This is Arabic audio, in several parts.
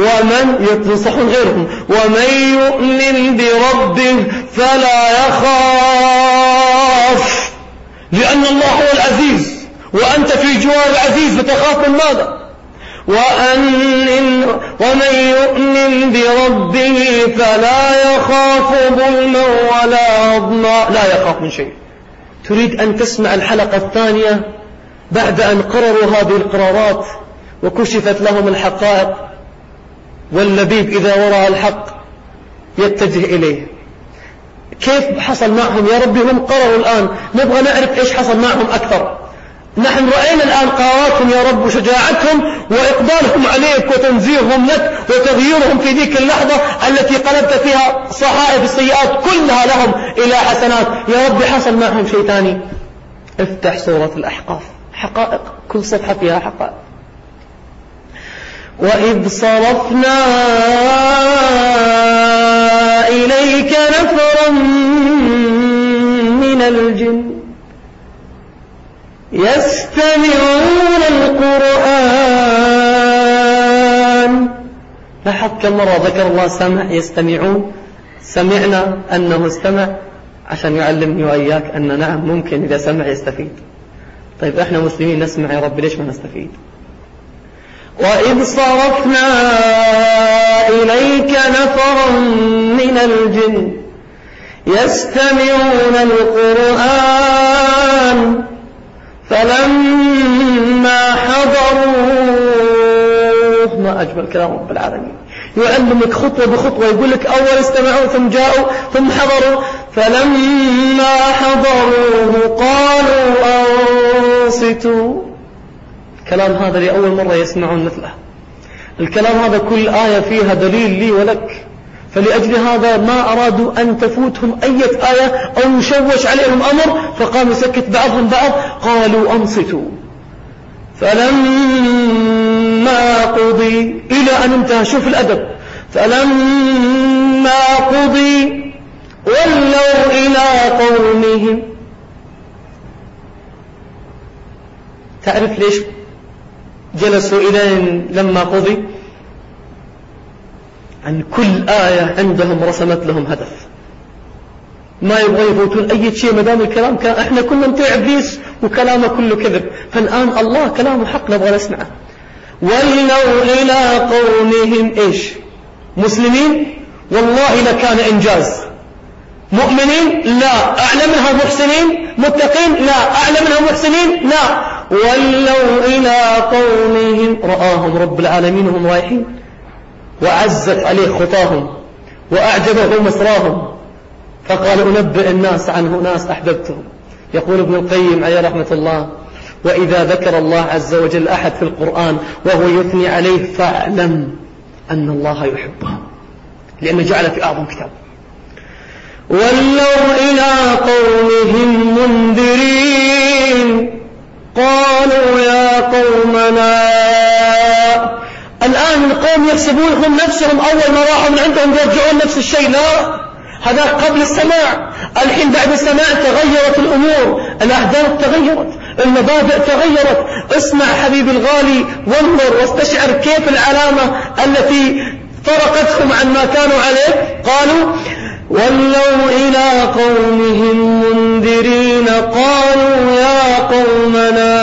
ومن ينصحون غيرهم؟ ومن يؤمن بربه فلا يخاف. لأن الله هو العزيز وأنت في جوار العزيز فتخاف من ماذا؟ وأن ومن يؤمن بربه فلا يخاف ظلما ولا عظما. لا يخاف من شيء. تريد أن تسمع الحلقة الثانية بعد أن قرروا هذه القرارات وكشفت لهم الحقائق؟ واللبيب إذا ورى الحق يتجه إليه. كيف حصل معهم؟ يا ربي هم قرروا الآن. نبغى نعرف إيش حصل معهم أكثر. نحن رأينا الآن قراراتهم يا رب وشجاعتهم وإقبالهم عليك وتنزيههم لك وتغييرهم في ذيك اللحظة التي قلبت فيها صحائف السيئات كلها لهم إلى حسنات. يا رب حصل معهم شيء ثاني. افتح سورة الأحقاف. حقائق. كل صفحة فيها حقائق. وإذ صرفنا إليك نفرا من الجن يستمعون القرآن لاحظ كم مرة ذكر الله سمع يستمعون سمعنا أنه استمع عشان يعلمني وإياك أن نعم ممكن إذا سمع يستفيد طيب إحنا مسلمين نسمع يا رب ليش ما نستفيد وإذ صرفنا إليك نفرا من الجن يستمعون القرآن فلما حضروه ما أجمل كلام رب العالمين. يعلمك خطوة بخطوة يقول لك أول استمعوا ثم جاءوا ثم حضروا. فلما حضروه قالوا أنصتوا. الكلام هذا لأول مرة يسمعون مثله. الكلام هذا كل آية فيها دليل لي ولك. فلأجل هذا ما أرادوا أن تفوتهم أي آية أو يشوش عليهم أمر فقام يسكت بعضهم بعض قالوا أنصتوا. فلما قضي إلى أن انتهى شوف الأدب. فلما قضي ولوا إلى قومهم. تعرف ليش؟ جلسوا إلى لما قضي. عن كل آية عندهم رسمت لهم هدف. ما يبغى يفوتون أي شيء ما دام الكلام كان إحنا كنا نطيع إبليس وكلامه كله كذب. فالآن الله كلامه حق نبغى نسمعه. ولوا إلى قومهم إيش؟ مسلمين؟ والله لكان إنجاز. مؤمنين؟ لا. أعلى منها محسنين؟ متقين؟ لا. أعلى منها محسنين؟ لا. ولوا إلى قومهم رآهم رب العالمين وهم رايحين وعزت عليه خطاهم وأعجبه مسراهم فقال أنبئ الناس عنه ناس أحببتهم. يقول ابن القيم عليه رحمة الله وإذا ذكر الله عز وجل أحد في القرآن وهو يثني عليه فاعلم أن الله يحبه لأنه جعل في أعظم كتاب. ولوا إلى قومهم منذرين قالوا يا قومنا. الآن القوم يحسبونهم نفسهم أول ما راحوا من عندهم يرجعون نفس الشيء. لا هذا قبل السماع. الحين بعد السماع تغيرت الأمور. الأهداف تغيرت المبادئ تغيرت. اسمع حبيبي الغالي وانظر واستشعر كيف العلامة التي فرقتهم عن ما كانوا عليه. قالوا ولوا إلى قومهم منذرين قالوا يا قومنا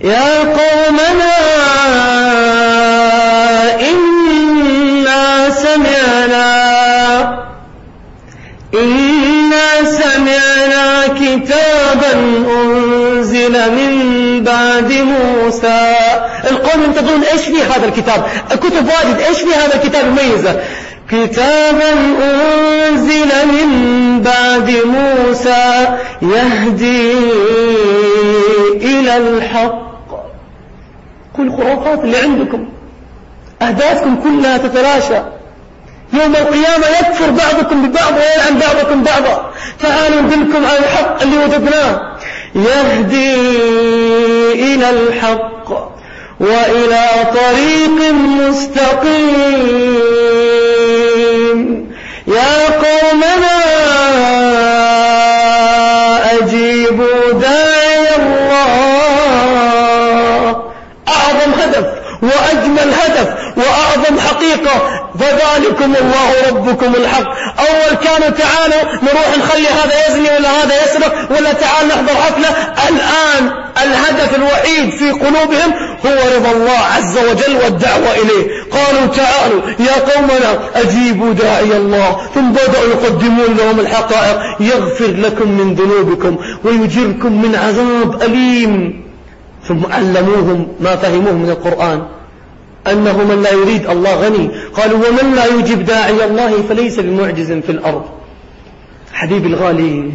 يا قومنا إنا سمعنا إنا سمعنا كتابا أنزل من بعد موسى القوم ينتظرون إيش في هذا الكتاب؟ الكتب واجد إيش في هذا الكتاب مميزة كتابا أنزل من بعد موسى يهدي إلى الحق. كل خرافات اللي عندكم أهدافكم كلها تتلاشى يوم القيامة يكفر بعضكم ببعض ويلعن بعضكم بعضا. تعالوا ندلكم على الحق اللي وجدناه. يهدي إلى الحق. وإلى طريق مستقيم. يا قومنا أجيبوا داعي الله. أعظم هدف وأجمل هدف وأعظم حقيقة فذلكم الله ربكم الحق. أول كانوا تعالوا نروح نخلي هذا يزني ولا هذا يسرق ولا تعال نحضر حفلة. الآن الهدف الوحيد في قلوبهم هو رضا الله عز وجل والدعوة إليه. قالوا تعالوا يا قومنا أجيبوا داعي الله. ثم بدأوا يقدمون لهم الحقائق. يغفر لكم من ذنوبكم ويجركم من عذاب أليم. ثم علموهم ما فهموه من القرآن. أنه من لا يريد الله غني. قالوا ومن لا يجيب داعي الله فليس بمعجز في الأرض. حبيبي الغالي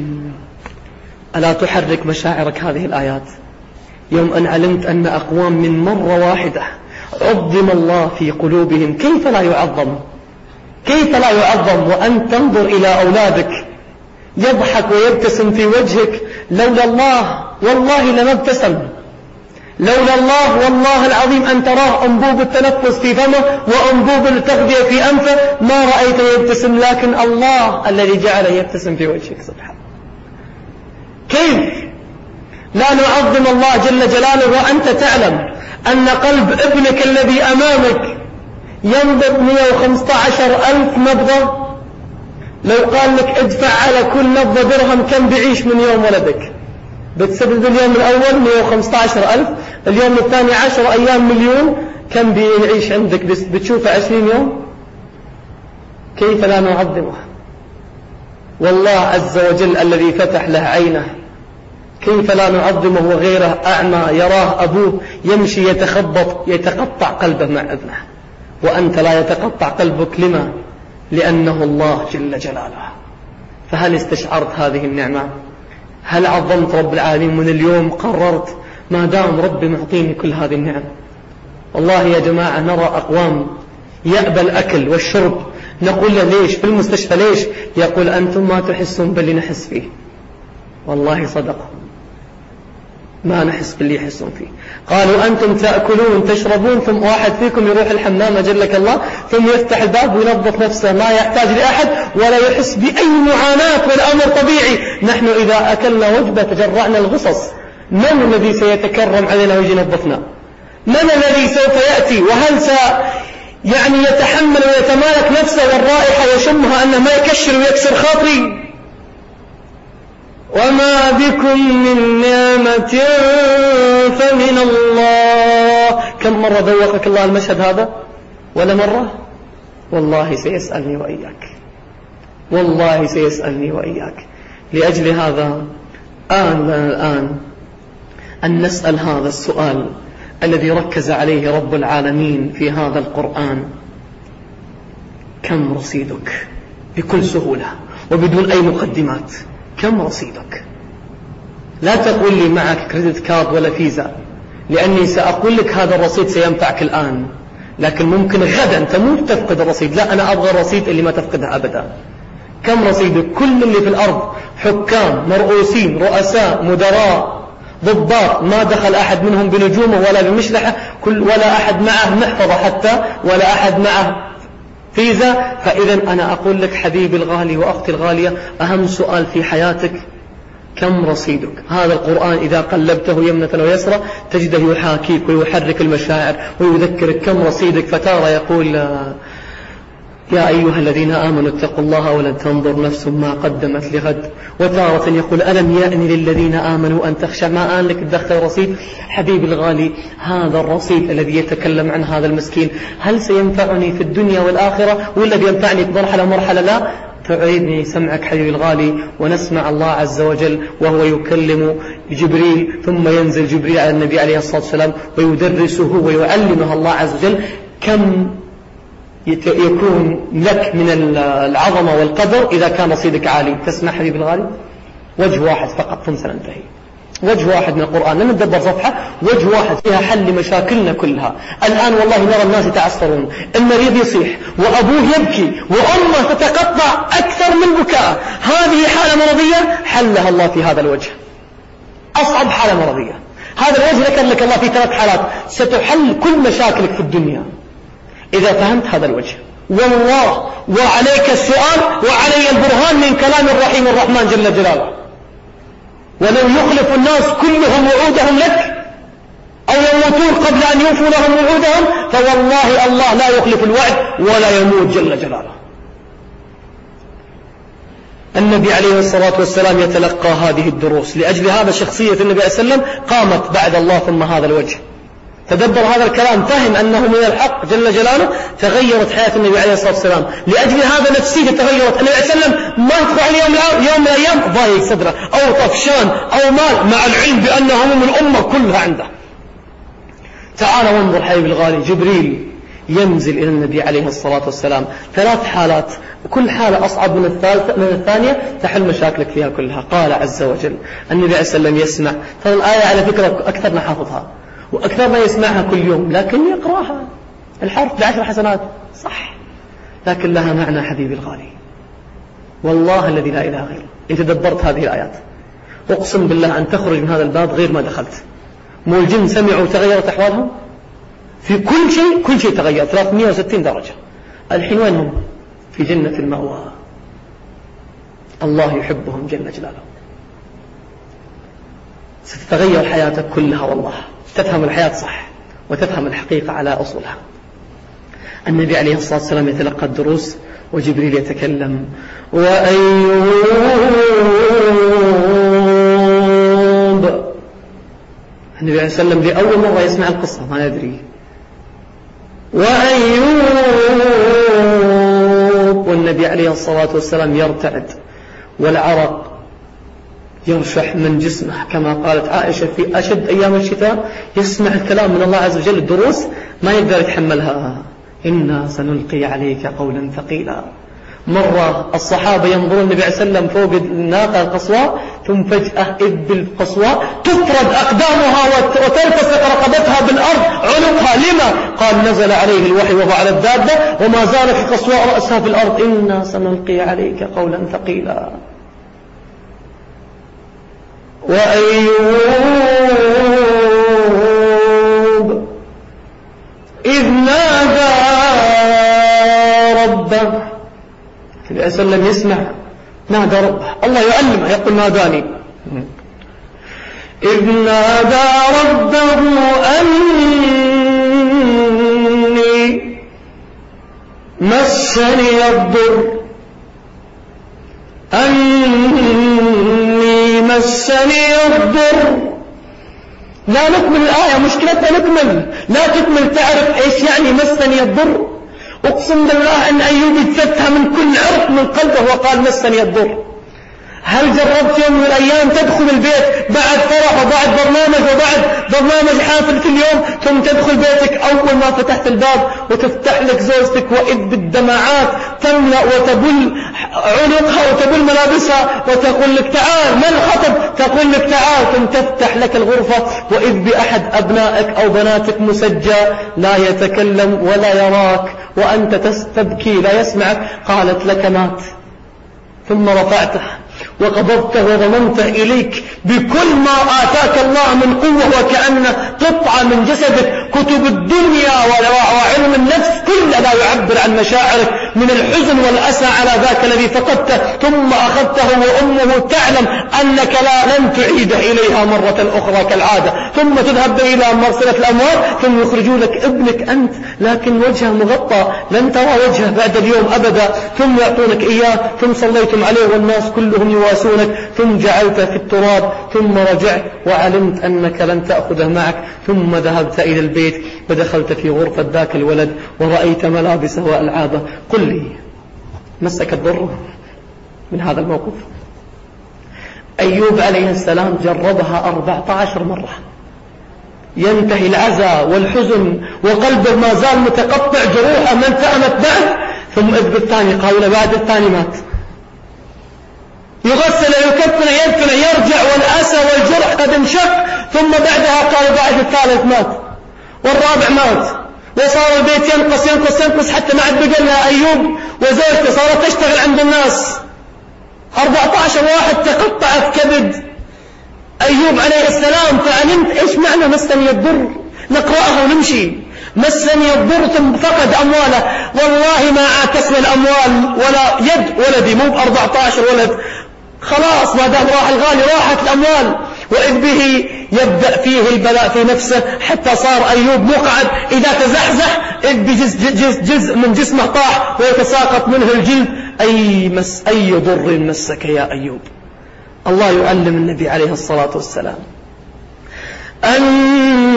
ألا تحرك مشاعرك هذه الآيات؟ يوم أن علمت أن أقوام من مرة واحدة عظم الله في قلوبهم كيف لا يعظم؟ كيف لا يعظم؟ وأن تنظر إلى أولادك. يضحك ويبتسم في وجهك. لولا الله والله لما ابتسم. لولا الله والله العظيم أن تراه أنبوب التنفس في فمه وأنبوب التغذية في أنفه ما رأيته يبتسم لكن الله الذي جعله يبتسم في وجهك سبحانه كيف؟ لا نعظم الله جل جلاله وأنت تعلم أن قلب ابنك الذي أمامك ينبض 115 ألف نبضة. لو قال لك ادفع على كل نبضة درهم كم بعيش من يوم ولدك؟ بتسبب اليوم الأول 115 ألف اليوم الثاني 10 أيام مليون. كم بيعيش عندك؟ بتشوفه 20 يوم؟ كيف لا نعظمه؟ والله عز وجل الذي فتح له عينه. كيف لا نعظمه وغيره؟ أعمى يراه أبوه يمشي يتخبط يتقطع قلبه مع ابنه. وأنت لا يتقطع قلبك لما؟ لأنه الله جل جلاله. فهل استشعرت هذه النعمة؟ هل عظمت رب العالمين من اليوم قررت ما دام ربي معطيني كل هذه النعم؟ والله يا جماعة نرى أقوام يأبى الأكل والشرب. نقول له ليش؟ في المستشفى ليش؟ يقول أنتم ما تحسون باللي نحس فيه. والله صدق ما نحس باللي يحسون فيه. قالوا أنتم تأكلون تشربون ثم واحد فيكم يروح الحمام أجلك الله ثم يفتح الباب وينظف نفسه ما يحتاج لأحد ولا يحس بأي معاناة والأمر طبيعي. نحن إذا أكلنا وجبة تجرعنا الغصص من الذي سيتكرم علينا ويجي ينظفنا؟ من الذي سوف يأتي؟ وهل س يعني يتحمل ويتمالك نفسه والرائحة ويشمها أنه ما يكشر ويكسر خاطري؟ وما بكم من نعمة فمن الله. كم مرة ذوقك الله المشهد هذا؟ ولا مرة؟ والله سيسألني وإياك. والله سيسألني وإياك. لأجل هذا آن الآن أن نسأل هذا السؤال الذي ركز عليه رب العالمين في هذا القرآن. كم رصيدك؟ بكل سهولة. وبدون أي مقدمات. كم رصيدك؟ لا تقول لي معك كريدت كارد ولا فيزا لأني سأقول لك هذا الرصيد سينفعك الآن. لكن ممكن غدا تموت تفقد الرصيد لا أنا أبغى الرصيد اللي ما تفقده أبدا. كم رصيدك كل اللي في الأرض حكام مرؤوسين رؤساء مدراء ضباط ما دخل أحد منهم بنجومه ولا بمشلحة كل ولا أحد معه محفظة حتى ولا أحد معه فيزا فإذا أنا أقول لك حبيبي الغالي وأختي الغالية أهم سؤال في حياتك كم رصيدك؟ هذا القرآن إذا قلبته يمنة ويسرى تجده يحاكيك ويحرك المشاعر ويذكرك كم رصيدك فتارة يقول يا أيها الذين آمنوا اتقوا الله ولا تنظر نفس ما قدمت لغد. وتارة يقول ألم يأن للذين آمنوا أن تخشى ما آن لك تدخل رصيد حبيبي الغالي هذا الرصيد الذي يتكلم عن هذا المسكين هل سينفعني في الدنيا والآخرة ولا بينفعني في مرحلة مرحلة؟ لا. تعيدني سمعك حبيبي الغالي ونسمع الله عز وجل وهو يكلم جبريل ثم ينزل جبريل على النبي عليه الصلاة والسلام ويدرسه ويعلمه الله عز وجل كم يكون لك من العظمة والقدر إذا كان رصيدك عالي. تسمع حبيبي الغالي؟ وجه واحد فقط ثم سننتهي وجه واحد من القرآن. لن ندبر صفحة. وجه واحد فيها حل لمشاكلنا كلها. الآن والله نرى الناس يتعصرون المريض يصيح وأبوه يبكي وأمه تتقطع أكثر من بكاء. هذه حالة مرضية حلها الله في هذا الوجه. أصعب حالة مرضية. هذا الوجه لك الله في ثلاث حالات. ستحل كل مشاكلك في الدنيا. إذا فهمت هذا الوجه. والله وعليك السؤال وعلي البرهان من كلام الرحيم الرحمن جل جلاله. ولو يخلف الناس كلهم وعودهم لك أو يموتون قبل أن يوفوا لهم وعودهم فوالله الله لا يخلف الوعد ولا يموت جل جلاله. النبي عليه الصلاة والسلام يتلقى هذه الدروس لأجل هذا شخصية النبي عليه وسلم قامت بعد الله ثم هذا الوجه. تدبر هذا الكلام فهم أنه من الحق جل جلاله تغيرت حياة النبي عليه الصلاة والسلام. لأجل هذا نفسيته تغيرت. النبي عليه وسلم ما يدخل عليه يوم, يوم من الأيام ضايق صدره أو طفشان أو مال مع العلم بأن هموم الأمة كلها عنده. تعال وانظر حبيبي الغالي جبريل ينزل إلى النبي عليه الصلاة والسلام. ثلاث حالات كل حالة أصعب من الثالثة من الثانية تحل مشاكلك فيها كلها. قال عز وجل النبي عليه السلام يسمع. ترى الآية على فكرة أكثرنا حافظها وأكثر ما يسمعها كل يوم لكن يقرأها. الحرف بعشر حسنات صح. لكن لها معنى حبيبي الغالي. والله الذي لا إله غيره. إن تدبرت هذه الآيات. أقسم بالله أن تخرج من هذا الباب غير ما دخلت. مو الجن سمعوا تغيرت أحوالهم؟ في كل شيء كل شيء تغير. 360 درجة. الحين وين هم في جنة المأوى. الله يحبهم جل جلاله. ستتغير حياتك كلها والله. تفهم الحياة صح وتفهم الحقيقة على أصولها. النبي عليه الصلاة والسلام يتلقى الدروس وجبريل يتكلم. وأيوب. النبي عليه الصلاة والسلام لأول مرة يسمع القصة ما يدري وأيوب. والنبي عليه الصلاة والسلام يرتعد. والعرق يرشح من جسمه كما قالت عائشة في أشد أيام الشتاء يسمع الكلام من الله عز وجل الدروس ما يقدر يتحملها. إنا سنلقي عليك قولا ثقيلا. مرة الصحابة ينظرون النبي عليه وسلم فوق الناقة القصواء ثم فجأة إذ بالقصواء تطرد أقدامها وتلتصق رقبتها بالأرض عنقها. لما؟ قال نزل عليه الوحي وهو على الدابة وما زالت القصواء رأسها في الأرض. إنا سنلقي عليك قولا ثقيلا. وأيوب إذ نادى ربه. النبي صلى الله عليه وسلم يسمع نادى ربه. الله يعلمه يقول ناداني. إذ نادى ربه أني مسني الضر. أني مسني الضر. لا نكمل الآية مشكلتنا نكمل. لا تكمل تعرف إيش يعني مسني الضر. أقسم بالله أن أيوب اتفتها من كل عرق من قلبه وقال مسني الضر. هل جربت يوم من الأيام تدخل البيت بعد فرح وبعد برنامج وبعد برنامج حافل كل يوم ثم تدخل بيتك أول ما فتحت الباب وتفتح لك زوجتك وإذ بالدمعات تملأ وتبل عنقها وتبل ملابسها وتقول لك تعال من الخطب؟ تقول لك تعال ثم تفتح لك الغرفة وإذ بأحد أبنائك أو بناتك مسجى لا يتكلم ولا يراك وأنت تستبكي لا يسمعك قالت لك مات. ثم رفعته وقبضته وضمنته إليك بكل ما آتاك الله من قوة وكأنه قطعة من جسدك كتب الدنيا وعلم النفس كل لا يعبر عن مشاعرك. من الحزن والأسى على ذاك الذي فقدته ثم أخذته وأمه تعلم أنك لا لن تعيده إليها مرة أخرى كالعادة. ثم تذهب إلى مرسلة الأموال ثم يخرجوا لك ابنك أنت لكن وجهه مغطى لن ترى وجهه بعد اليوم أبدا. ثم يعطونك إياه ثم صليتم عليه والناس كلهم يواسونك. ثم جعلته في التراب ثم رجعت وعلمت أنك لن تأخذه معك. ثم ذهبت إلى البيت ودخلت في غرفة ذاك الولد ورأيت ملابسه وألعابه قل لي مسك الضر من هذا الموقف. أيوب عليه السلام جربها أربعة عشر مرة. ينتهي العزاء والحزن وقلبه ما زال متقطع جروحه ما التأمت بعد ثم إذ بالثاني قال بعد الثاني مات. يغسل يكفن يدفن يرجع والأسى والجرح قد انشق ثم بعدها قال بعد الثالث مات والرابع مات. وصار البيت ينقص ينقص ينقص حتى ما عاد بقى لها أيوب. وزوجته صارت تشتغل عند الناس. 14 واحد تقطعت كبد أيوب عليه السلام فعلمت إيش معنى مسني الضر؟ نقرأها ونمشي. مسني الضر ثم فقد أمواله. والله ما عاكسنا الأموال ولا يد ولدي مو ب 14 ولد. خلاص ما دام راح الغالي راحت الأموال. وإذ به يبدأ فيه البلاء في نفسه حتى صار أيوب مقعد. إذا تزحزح إذ بجزء جزء, جزء من جسمه طاح ويتساقط منه الجلد. أي, مس أي ضر مسك يا أيوب؟ الله يعلم النبي عليه الصلاة والسلام. أني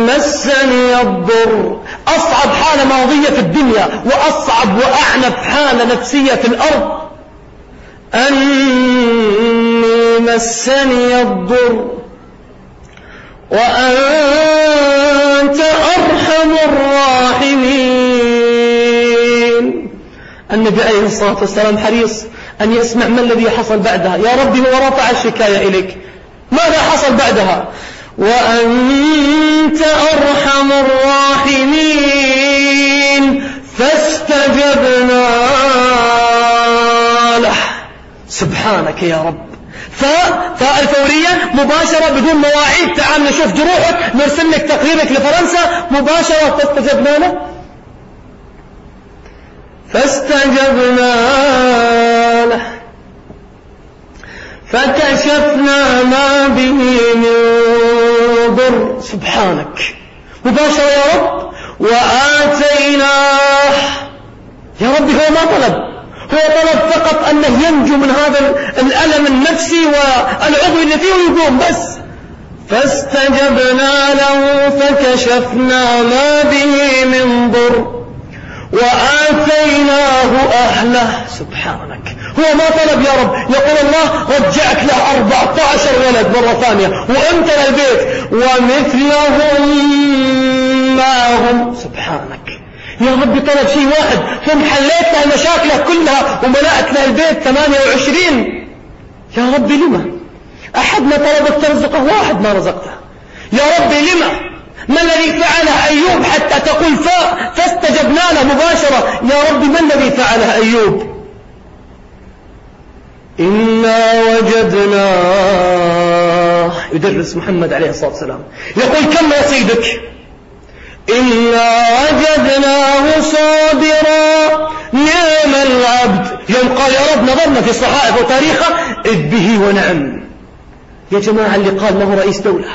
مسني الضر. أصعب حالة ماضية في الدنيا وأصعب وأعنف حالة نفسية في الأرض. أني مسني الضر وأنت أرحم الراحمين. النبي عليه الصلاة والسلام حريص أن يسمع ما الذي حصل بعدها. يا ربي هو رفع الشكاية إليك. ماذا حصل بعدها؟ وأنت أرحم الراحمين. فاستجبنا سبحانك يا رب. فاء الفورية مباشرة بدون مواعيد. تعال نشوف جروحك. نرسل لك تقريرك لفرنسا. مباشرة فاستجبنا له فاستجبنا له. فكشفنا ما به من ضر. سبحانك. مباشرة يا رب. وآتيناه. يا رب هو ما طلب. هو طلب فقط أنه ينجو من هذا الألم النفسي والعضوي اللي فيه ويقوم بس. فاستجبنا له فكشفنا ما به من ضر وآتيناه أهله. سبحانك. هو ما طلب يا رب. يقول الله رجعك له 14 ولد مرة ثانية وأنت للبيت. ومثلهم معهم سبحانك. يا رب طلب شيء واحد. ثم حليت له مشاكله كلها وملأت له البيت 28 يا رب لما؟ أحد ما طلبك ترزقه واحد ما رزقته. يا رب لما؟ ما الذي فعله أيوب حتى تقول فاء فاستجبنا له مباشرة. يا رب ما الذي فعله أيوب؟ إنا وجدناه يدرس محمد عليه الصلاة والسلام. يقول كم رصيدك إنا وجدناه صابرا. نعم العبد. يوم قال يا رب نظرنا في الصحائف وتاريخه إذ به ونعم. يا جماعة اللي قال له رئيس دولة.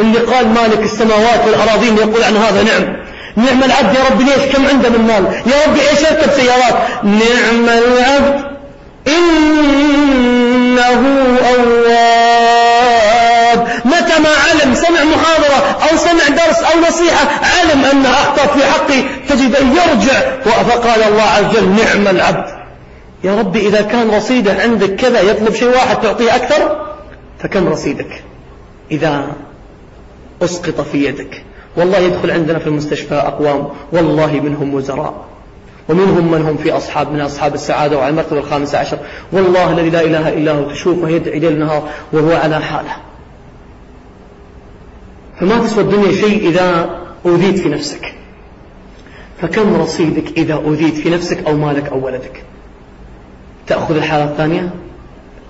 اللي قال مالك السماوات والأراضين يقول عن هذا نعم. نعم العبد يا رب ليش؟ كم عنده من مال؟ يا رب إيش يركب سيارات. نعم العبد إنه أواب. متى ما علم سمع محاضرة أو سمع درس أو نصيحة علم أن أخطأ في حقي تجد أن يرجع. فقال الله عز وجل نعم العبد. يا ربي إذا كان رصيده عندك كذا يطلب شيء واحد تعطيه أكثر؟ فكم رصيدك؟ إذا أسقط في يدك. والله يدخل عندنا في المستشفى أقوام والله منهم وزراء. ومنهم من هم في أصحاب من أصحاب السعادة وعلى المرتبة الخامسة عشر. والله الذي لا إله إلا هو تشوفه يدعي ليل نهار وهو على حالة. فما تسوى الدنيا شيء إذا أوذيت في نفسك. فكم رصيدك إذا أوذيت في نفسك أو مالك أو ولدك؟ تأخذ الحالة الثانية؟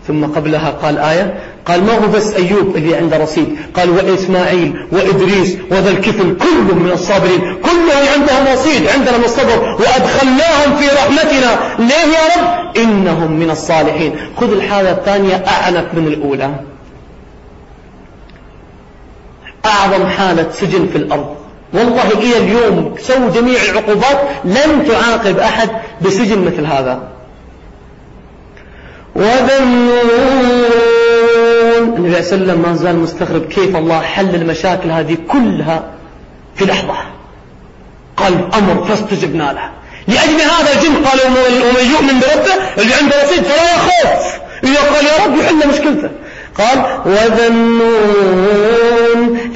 ثم قبلها قال آية قال ما هو بس أيوب اللي عنده رصيد؟ قال وإسماعيل وإدريس وذا الكفل كلهم من الصابرين. كلهم عندهم رصيد عندنا من الصبر. وأدخلناهم في رحمتنا. ليه يا رب؟ إنهم من الصالحين. خذ الحالة الثانية أعنف من الأولى. أعظم حالة سجن في الأرض. والله إلى اليوم سووا جميع العقوبات لن تعاقب أحد بسجن مثل هذا. وذنون. النبي عليه وسلم ما زال مستغرب كيف الله حل المشاكل هذه كلها في لحظة. قال أمر فاستجبنا له. لأجل هذا الجن قال ومن يؤمن بربه اللي عنده رصيد فلا يخاف. إذا قال يا رب يحل مشكلته. قال وذنون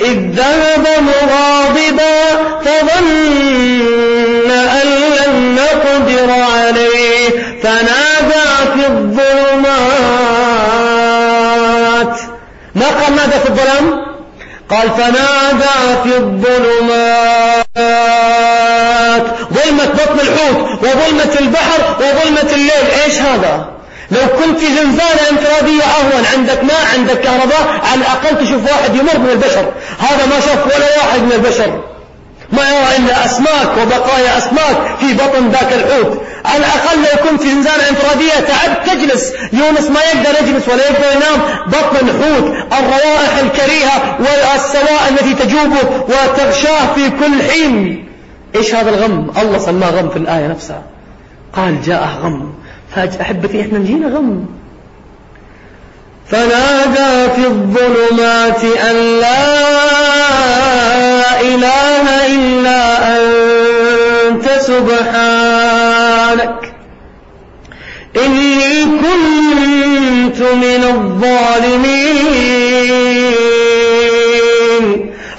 إذ ذهب مغاضبا فظن أن لن نقدر عليه فنادى في الظلمات. ما قال نادى في الظلام؟ قال فنادى في الظلمات. ظلمة بطن الحوت وظلمة البحر وظلمة الليل. إيش هذا؟ لو كنت في زنزانة انفرادية أهون عندك ماء عندك كهرباء على الأقل تشوف واحد يمر من البشر. هذا ما شاف ولا واحد من البشر. ما يرى إلا أسماك وبقايا أسماك في بطن ذاك الحوت. على الأقل لو كنت في زنزانة انفرادية تعب تجلس. يونس ما يقدر يجلس ولا يقدر ينام. بطن الحوت الروائح الكريهة والسواء التي تجوبه وتغشاه في كل حين. إيش هذا الغم؟ الله سماه غم في الآية نفسها. قال جاءه غم. فأحبتي إحنا نجينا غم. فنادى في الظلمات أن لا إله إلا أنت سبحانك. إني كنت من الظالمين.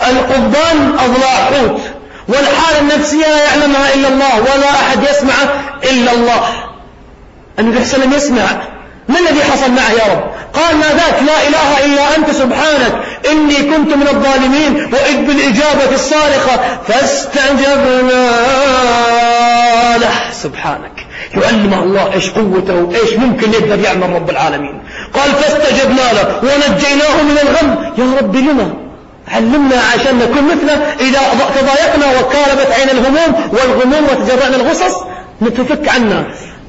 القضبان أضلاع حوت والحالة النفسية لا يعلمها إلا الله ولا أحد يسمعه إلا الله. النبي صلى الله عليه وسلم يسمع. ما الذي حصل معه يا رب؟ قال ما ذاك لا إله إلا أنت سبحانك. إني كنت من الظالمين. وإذ بالإجابة الصارخة فاستجبنا له. سبحانك. يعلمه الله إيش قوته وإيش ممكن يقدر يعمل رب العالمين. قال فاستجبنا له. ونجيناه من الغم. يا رب لما؟ علمنا عشان نكون مثله. إذا تضايقنا وكالبت عين الهموم والغموم وتجرعنا الغصص نتفك عنا.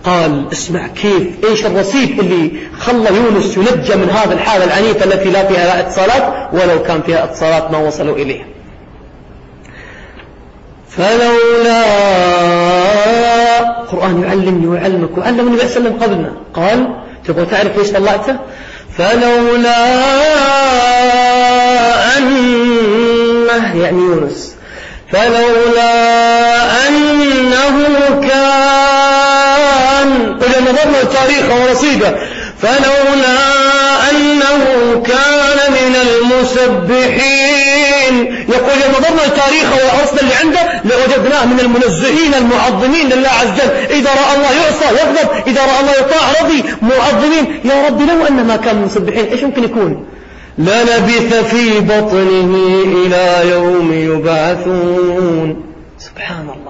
قال اسمع كيف إيش الرصيد اللي خلى يونس ينجى من هذا الحالة العنيفة التي لا فيها لا اتصالات ولو كان فيها اتصالات ما وصلوا إليه فلولا القرآن يعلمني ويعلمك وعلم النبي صلى الله عليه وسلم قبلنا قال تبغى تعرف ليش طلعته فلولا أنه يعني يونس فلولا أنه كان إذا نظرنا تاريخه ورصيده فلولا أنه كان من المسبحين. يقول إذا نظرنا تاريخه والأصل اللي عنده لوجدناه من المنزهين المعظمين لله عز وجل. إذا رأى الله يعصى يغضب إذا رأى الله يطاع رضي معظمين. يا رب لو أن ما كان من المسبحين إيش ممكن يكون؟ للبث في بطنه إلى يوم يبعثون. سبحان الله.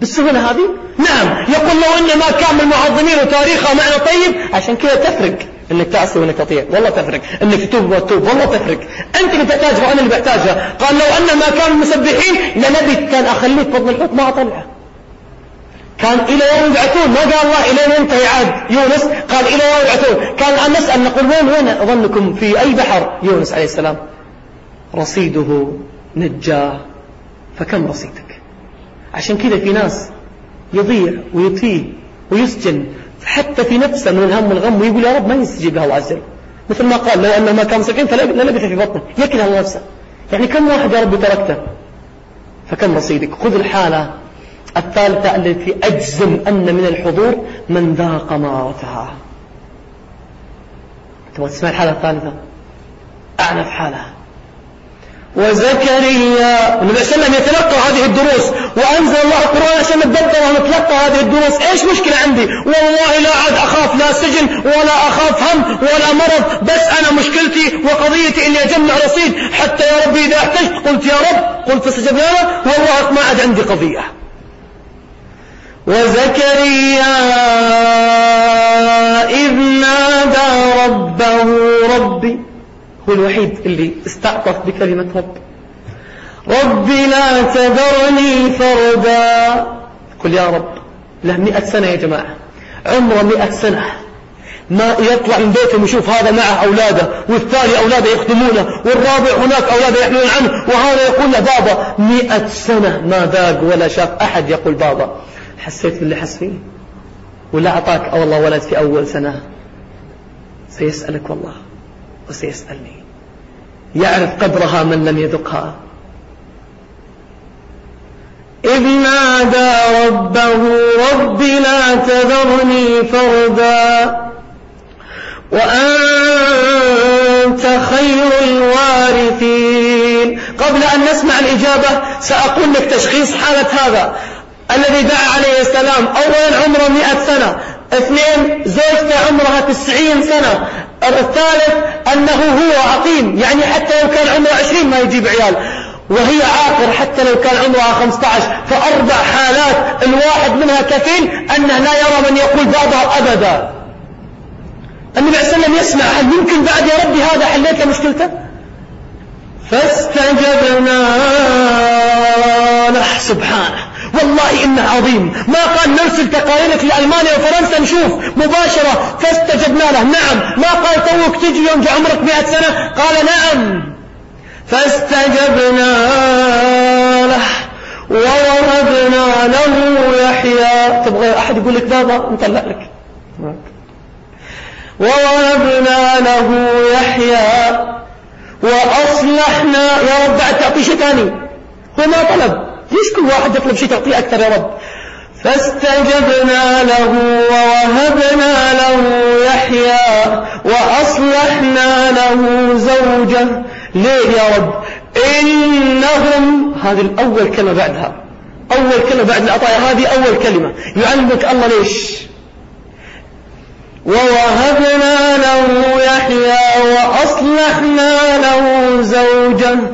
بالسهولة هذه؟ نعم. يقول لو إن ما كان من المعظمين وتاريخه معنى طيب عشان كذا تفرق إنك تعصي وإنك تطيع. والله تفرق. إنك تتوب وتتوب والله تفرق. أنت اللي تحتاجها وأنا اللي بحتاجها قال لو أن ما كان المسبحين لنبت كان اخليه بطن الحوت ما أطلعه. كان إلى يوم يبعثون. ما قال الله إلى ينتهي عاد يونس؟ قال إلى يوم يبعثون. كان الآن نسأل نقول وين وين؟ ظنكم في أي بحر؟ يونس عليه السلام. رصيده نجاه. فكم رصيدك عشان كذا في ناس يضيع ويطيه ويسجن حتى في نفسه من الهم والغم ويقول يا رب ما يستجيب له عز وجل. مثل ما قال لو أنه ما كان مسكين فلبث في بطنه يكره نفسه. يعني كم واحد يا رب تركته؟ فكم رصيدك؟ خذ الحالة الثالثة التي أجزم أن من الحضور من ذاق مرارتها تبغى تسمع الحالة الثالثة؟ أعنف حالها. وزكريا. النبي صلى الله عليه وسلم يتلقى هذه الدروس وأنزل الله القرآن عشان نتدبر ونتلقى هذه الدروس إيش مشكلة عندي؟ والله لا عاد أخاف لا سجن ولا أخاف هم ولا مرض بس أنا مشكلتي وقضيتي إني أجمع رصيد. حتى يا ربي إذا احتجت قلت يا رب قلت فاستجبنا له والله ما عاد عندي قضية. وزكريا إذ نادى ربه ربي هو الوحيد اللي استعطف بكلمة رب. رب لا تذرني فردا. قل يا رب له مئة سنة يا جماعة عمره مئة سنة. ما يطلع من بيته ويشوف هذا معه أولاده والثاني أولاده يخدمونه والرابع هناك أولاده يحملون عنه وهذا يقول له بابا مئة سنة ما ذاق ولا شاف أحد يقول بابا. حسيت باللي حس فيه؟ ولا أعطاك أو الله ولد في أول سنة. سيسألك والله وسيسألني. يعرف قدرها من لم يذقها. إذ نادى ربه رب لا تذرني فردا وأنت خير الوارثين. قبل أن نسمع الإجابة سأقول لك تشخيص حالة هذا. الذي دعا عليه السلام أولا عمره مئة سنة. اثنين زوجته عمرها تسعين سنة. الثالث أنه هو عقيم يعني حتى لو كان عمره عشرين ما يجيب عيال. وهي عاقر حتى لو كان عمرها 15 فأربع حالات الواحد منها كفيل أنه لا يرى من يقول بابا أبدا. النبي عليه وسلم يسمع هل يمكن بعد يا ربي هذا حليت له مشكلته؟ فاستجبنا له سبحانه. والله إنه عظيم. ما قال نرسل تقاريرك لألمانيا وفرنسا نشوف مباشرة فاستجبنا له. نعم. ما قال توك تجي يوم عمرك مئة سنة؟ قال نعم. فاستجبنا له ووهبنا له يحيى. تبغى أحد يقول لك بابا؟ نطلع لك. ووهبنا له يحيى. وأصلحنا. يا رب تعطي شيء ثاني. هو ما طلب. ليش كل واحد يطلب شيء تعطيه أكثر يا رب. فاستجبنا له ووهبنا له يحيى وأصلحنا له زوجه. ليه يا رب؟ إنهم هذه الأول كلمة بعدها. أول كلمة بعد العطايا هذه أول كلمة. يعلمك الله ليش؟ ووهبنا له يحيى وأصلحنا له زوجا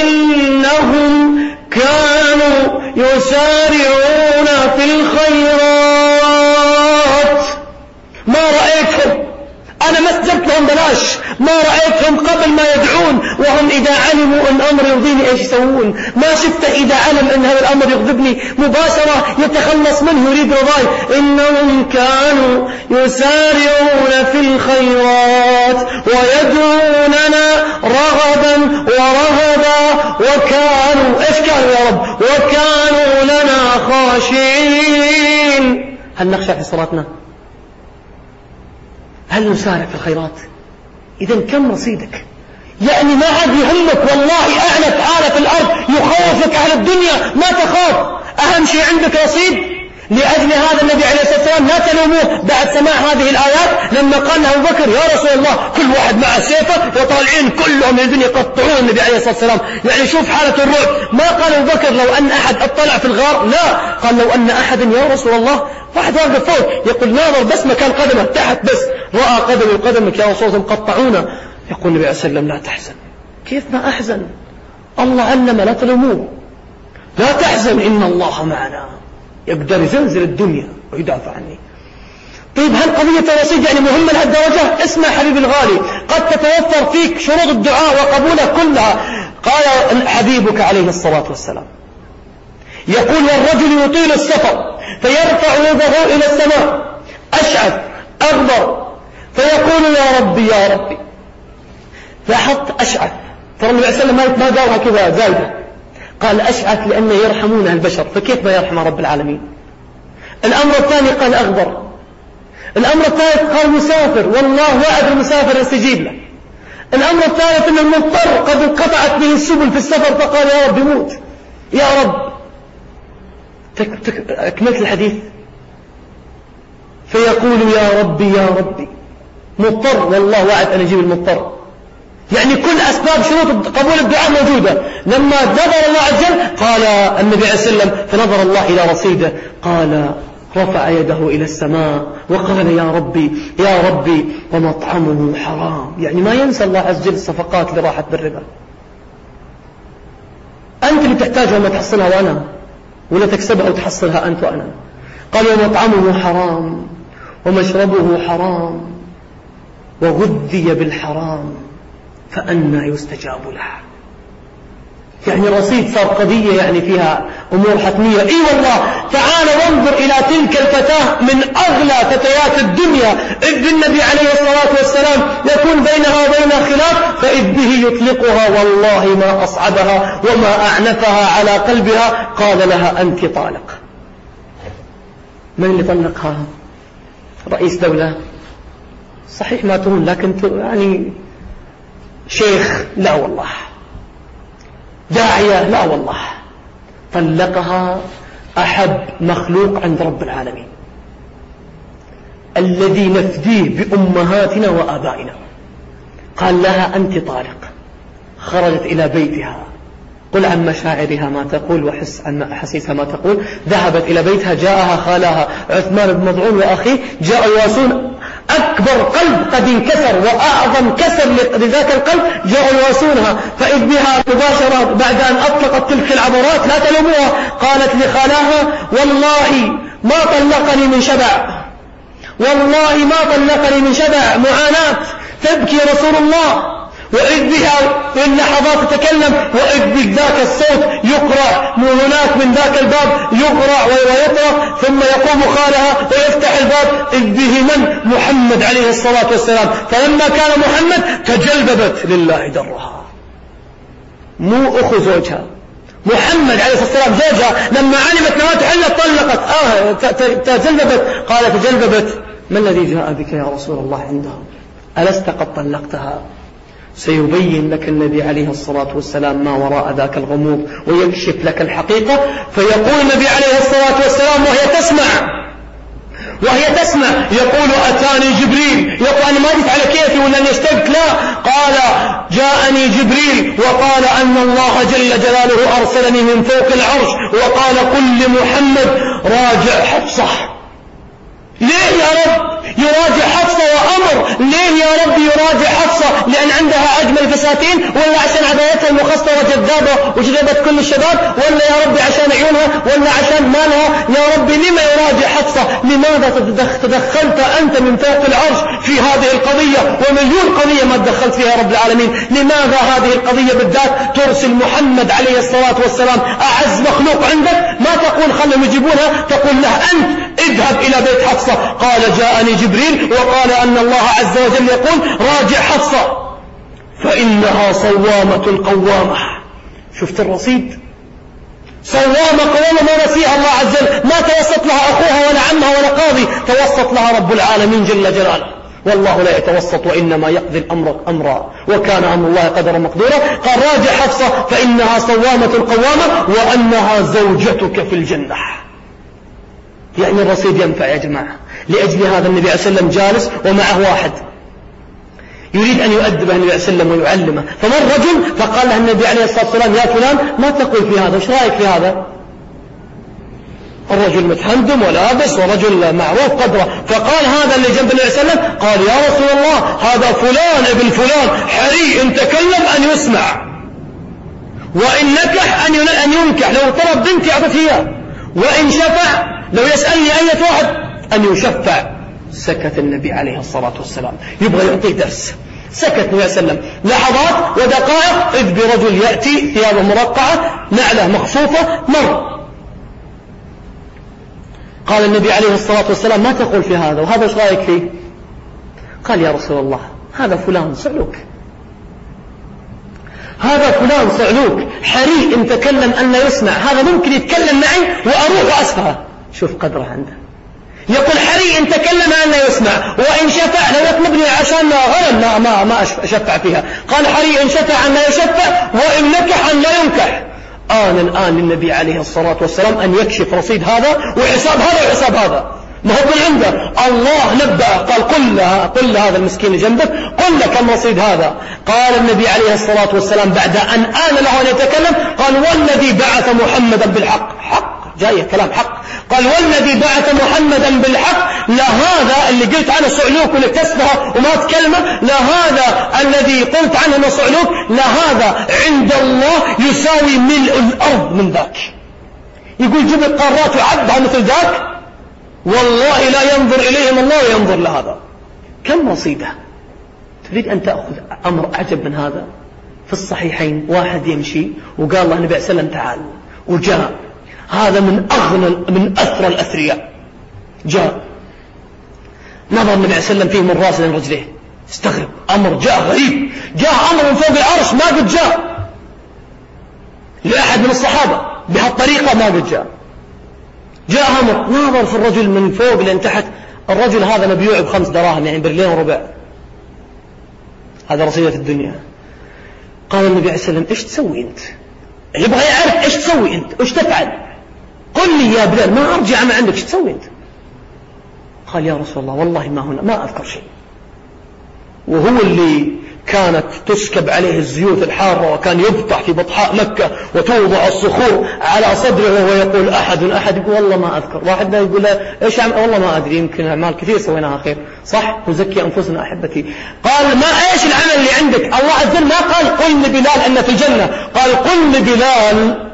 إنهم كانوا يسارعون في الخيرات. ما رأيتهم؟ أنا ما استجبت لهم بلاش. ما رأيتهم قبل ما يدعون وهم إذا علموا أن أمر يرضيني إيش يسوون؟ ما شفته إذا علم أن هذا الأمر يغضبني مباشرة يتخلص منه يريد رضاي. إنهم كانوا يسارعون في الخيرات ويدعوننا رغبا ورهبا وكانوا إيش كانوا يا رب؟ وكانوا لنا خاشعين. هل نخشى في صلاتنا؟ هل نسارع في الخيرات؟ إذا كم رصيدك يعني ما عاد يهمك والله أعلى تعالى في الأرض يخوفك على الدنيا ما تخاف. أهم شيء عندك رصيد لأجل هذا النبي عليه الصلاة والسلام لا تلوموه. بعد سماع هذه الآيات لما قال أبو بكر يا رسول الله كل واحد مع سيفه وطالعين كلهم يريدون يقطعون النبي عليه الصلاة والسلام. يعني شوف حالة الرعب ما قال أبو بكر لو أن أحد اطلع في الغار؟ لا. قال لو أن أحد يا رسول الله واحد واقف فوق. يقول ناظر بس مكان قدمه تحت بس. رأى قدمي وقدمك يا رسول الله قطعونا يقول النبي عليه الصلاة والسلام لا تحزن. كيف ما أحزن؟ الله علم لا تلوموه. لا تحزن إن الله معنا. يقدر يزلزل الدنيا ويدافع عني. طيب هل قضية الرصيد يعني مهمة لهالدرجة اسمع حبيبي الغالي قد تتوفر فيك شروط الدعاء وقبوله كلها. قال حبيبك عليه الصلاة والسلام يقول والرجل يطيل السفر فيرفع يده إلى السماء أشعث أغبر فيقول يا ربي يا ربي فحط أشعث. ترى النبي عليه والسلام ما قالها كذا زايدة. قال أشعث لأن يرحمون البشر فكيف ما يرحم رب العالمين؟ الأمر الثاني قال أغبر الأمر الثالث قال مسافر والله وعد المسافر يستجيب له. الأمر الثالث أن المضطر قد انقطعت به السبل في السفر فقال يا رب موت يا رب. أكملت الحديث؟ فيقول يا ربي يا ربي. مضطر والله وعد أن يجيب المضطر. يعني كل أسباب شروط قبول الدعاء موجودة. لما نظر الله عز وجل قال النبي عليه وسلم فنظر الله إلى رصيده قال رفع يده إلى السماء وقال يا ربي يا ربي ومطعمه حرام. يعني ما ينسى الله عز وجل الصفقات اللي راحت بالربا. أنت اللي تحتاجها وما تحصلها وأنا. ولا تكسبها وتحصلها أنت وأنا. قال ومطعمه حرام ومشربه حرام وغذي بالحرام. فأنى يستجاب له يعني رصيد صار قضية يعني فيها أمور حتمية. إي والله تعال وانظر إلى تلك الفتاة من أغلى فتيات الدنيا. إذ بالنبي عليه الصلاة والسلام يكون بينها وبين خلاف فإذ به يطلقها والله ما أصعبها وما أعنفها على قلبها. قال لها أنت طالق. من اللي طلقها؟ رئيس دولة. صحيح ما تهون لكن يعني شيخ لا والله. داعية لا والله. طلقها أحب مخلوق عند رب العالمين. الذي نفديه بأمهاتنا وآبائنا. قال لها أنت طالق خرجت إلى بيتها. قل عن مشاعرها ما تقول وحس عن أحاسيسها ما تقول. ذهبت إلى بيتها جاءها خالها عثمان بن مضعون وأخيه جاء يواسون أكبر قلب قد انكسر وأعظم كسر لذاك القلب جاءوا يواسونها فإذ بها مباشرة بعد أن أطلقت تلك العبرات لا تلوموها قالت لخالاها والله ما طلقني من شبع والله ما طلقني من شبع معاناة تبكي رسول الله. وإذ بها في اللحظات تتكلم وإذ بذاك الصوت يقرأ من هناك من ذاك الباب يقرأ ويقرأ ثم يقوم خالها ويفتح الباب. إذ به من؟ محمد عليه الصلاة والسلام. فلما كان محمد تجلببت لله درها. مو أخو زوجها. محمد عليه الصلاة والسلام زوجها لما علمت ما تحل طلقت. آه تجلببت. قال تجلببت. ما الذي جاء بك يا رسول الله عندهم ألست قد طلقتها؟ سيبين لك النبي عليه الصلاة والسلام ما وراء ذاك الغموض ويكشف لك الحقيقة فيقول النبي عليه الصلاة والسلام وهي تسمع. وهي تسمع. يقول أتاني جبريل. يقول أنا ما جيت على كيفي ولا أني اشتقت. لا. قال جاءني جبريل وقال أن الله جل جلاله أرسلني من فوق العرش وقال قل لمحمد راجع. حفصه ليه يا رب؟ يراجع حفصة وأمر ليه يا رب يراجع حفصة؟ لأن عندها أجمل فساتين ولا عشان عبايتها المخصرة جذابة وجذبت كل الشباب ولا يا رب عشان عيونها ولا عشان مالها. يا رب لما يراجع حفصة؟ لماذا تدخلت أنت من فوق العرش في هذه القضية؟ ومليون قضية ما تدخلت فيها رب العالمين؟ لماذا هذه القضية بالذات ترسل محمد عليه الصلاة والسلام أعز مخلوق عندك؟ ما تقول خلهم يجيبونها تقول له أنت اذهب إلى بيت حفصة. قال جاءني جبريل وقال أن الله عز وجل يقول راجع حفصة. فإنها صوامة القوامة شفت الرصيد؟ صوامة قوامة ما نسيها الله عز وجل. ما توسط لها أخوها ولا عمها ولا قاضي توسط لها رب العالمين جل جلاله. والله لا يتوسط وإنما يقضي الأمر أمرا. وكان أمر الله قدرا مقدورا. قال راجع حفصة فإنها صوامة القوامة وأنها زوجتك في الجنة. يعني الرصيد ينفع يا جماعة. لأجل هذا النبي عليه وسلم جالس ومعه واحد. يريد أن يؤدبه النبي عليه وسلم ويعلمه. فمر رجل فقال له النبي عليه الصلاة والسلام يا فلان ما تقول في هذا؟ وش رأيك في هذا؟ الرجل متهندم ولابس ورجل معروف قدره. فقال هذا اللي جنب النبي عليه وسلم قال يا رسول الله هذا فلان ابن فلان حري إن تكلم أن يسمع. وإن نكح أن ينكح لو طلب بنتي أعطت إياه. وإن شفع لو يسألني أية واحد أن يشفع. سكت النبي عليه الصلاة والسلام. يبغى يعطيه درس. سكت النبي عليه وسلم. لحظات ودقائق. إذ برجل يأتي ثيابه مرقعة. نعلة مخصوفة مر. قال النبي عليه الصلاة والسلام ما تقول في هذا؟ وهذا إيش رأيك فيه؟ قال يا رسول الله هذا فلان صعلوك هذا فلان صعلوك حري إن تكلم أن لا يسمع. هذا ممكن يتكلم معي وأروح وأسفه شوف قدره عنده. يقول حري إن تكلم أن يسمع وإن شفع لو يطلبني عشان غنم ما, ما, ما أشفع فيها. قال حري إن شفع أن لا يشفع وإن نكح أن لا ينكح. آن الآن للنبي عليه الصلاة والسلام أن يكشف رصيد هذا وحساب هذا وحساب هذا. ما هو من عنده. الله نبأ قال قل لها قل لهذا المسكين جنبك قل له كم رصيد هذا. قال النبي عليه الصلاة والسلام بعد أن آن له أن يتكلم قال والذي بعث محمدا بالحق. حق. جاية كلام حق. قال والذي بعث محمدا بالحق لهذا اللي قلت عنه صعلوك ولك تسبه وما تكلمه لهذا الذي قلت عنه صعلوك لهذا عند الله يساوي ملء الأرض من ذاك. يقول جب القارات وعدها مثل ذاك؟ والله لا ينظر إليهم الله وينظر لهذا كم رصيده تريد أن تأخذ أمر أعجب من هذا؟ في الصحيحين واحد يمشي وقال الله النبي عليه وسلم تعال وجاء هذا من أغنى من أثرى الأثرياء. جاء. نظر النبي عليه وسلم فيه من رأسه رجليه. استغرب. أمر جاء غريب. جاء أمر من فوق العرش. ما قد جاء. لأحد من الصحابة. بهالطريقة ما قد جاء. جاء أمر. نظر في الرجل من فوق لين تحت. الرجل هذا مبيوع بخمس دراهم يعني برلين وربع. هذا رصيدة الدنيا. قال النبي عليه السلام إيش تسوي أنت؟ يبغى يعرف إيش تسوي أنت؟ إيش تفعل؟ قل لي يا بلال ما أرجع ما عندك تسوي أنت؟ قال يا رسول الله والله ما هنا ما أذكر شيء. وهو اللي كانت تسكب عليه الزيوت الحارة وكان يبطح في بطحاء مكة وتوضع الصخور على صدره وهو يقول أحد أحد يقول والله ما أذكر. واحد يقول إيش عم والله ما أدري يمكن أعمال كثير سويناها خير. صح؟ نزكي أنفسنا أحبتي. قال ما إيش العمل اللي عندك؟ الله عز وجل ما قال قل لبلال أن في الجنة. قال قل لبلال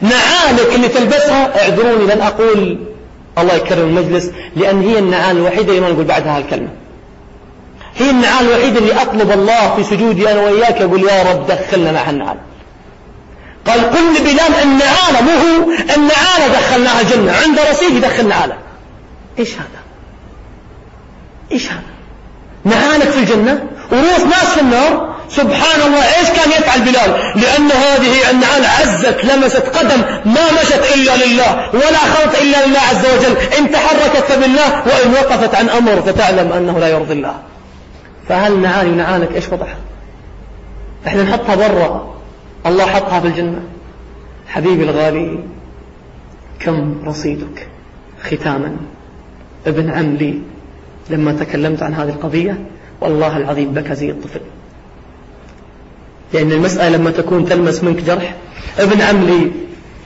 نعالك اللي تلبسها اعذروني لن أقول الله يكرم المجلس لأن هي النعال الوحيدة اللي ما نقول بعدها هالكلمة. هي النعال الوحيدة اللي أطلب الله في سجودي أنا وإياك يقول يا رب دخلنا مع النعال. قال قل لبلال النعالة مو هو النعالة دخلناها الجنة عند رصيد يدخل نعالة. إيش هذا؟ إيش هذا؟ نعالك في الجنة وروح ناس في النار سبحان الله إيش كان يفعل بلال؟ لأن هذه النعال عزت لمست قدم ما مشت إلا لله ولا خلط إلا لله عز وجل. إن تحركت فبالله وإن وقفت عن أمر فتعلم أنه لا يرضي الله. فهل نعالي ونعالك إيش وضعها؟ إحنا نحطها برا. الله حطها في الجنة. حبيبي الغالي كم رصيدك ختاما؟ ابن عم لي لما تكلمت عن هذه القضية والله العظيم بكى زي الطفل. لأن المسألة لما تكون تلمس منك جرح ابن عم لي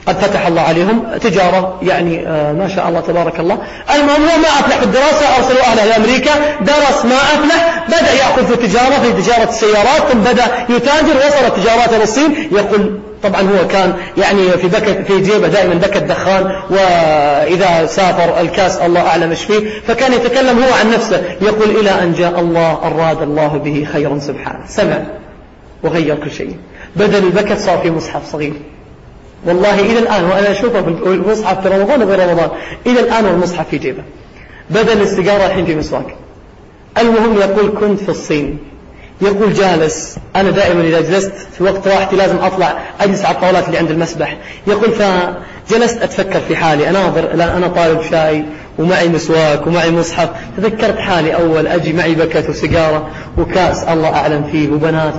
قد فتح الله عليهم تجارة يعني آه ما شاء الله تبارك الله. المهم هو ما أفلح في الدراسة أرسلوا أهله لأمريكا درس ما أفلح بدأ يأخذ في التجارة في تجارة السيارات ثم بدأ يتاجر وصلت تجاراته للصين يقول طبعا هو كان يعني في بكت في جيبه دائما بكت دخان وإذا سافر الكاس الله أعلم إيش فيه. فكان يتكلم هو عن نفسه يقول إلى أن جاء الله أراد الله به خيرا سبحانه. سمع. وغير كل شيء. بدل البكت صار في مصحف صغير. والله إلى الآن وأنا أشوفه في المصحف في رمضان وغير رمضان إلى الآن والمصحف في جيبه. بدل السيجارة الحين في مسواك. المهم يقول كنت في الصين. يقول جالس. أنا دائما إذا جلست في وقت راحتي لازم أطلع أجلس على الطاولات اللي عند المسبح. يقول فجلست أتفكر في حالي. أناظر الآن أنا طالب شاي ومعي مسواك ومعي مصحف. تذكرت حالي أول. أجي معي بكت وسيجارة وكأس الله أعلم فيه وبنات.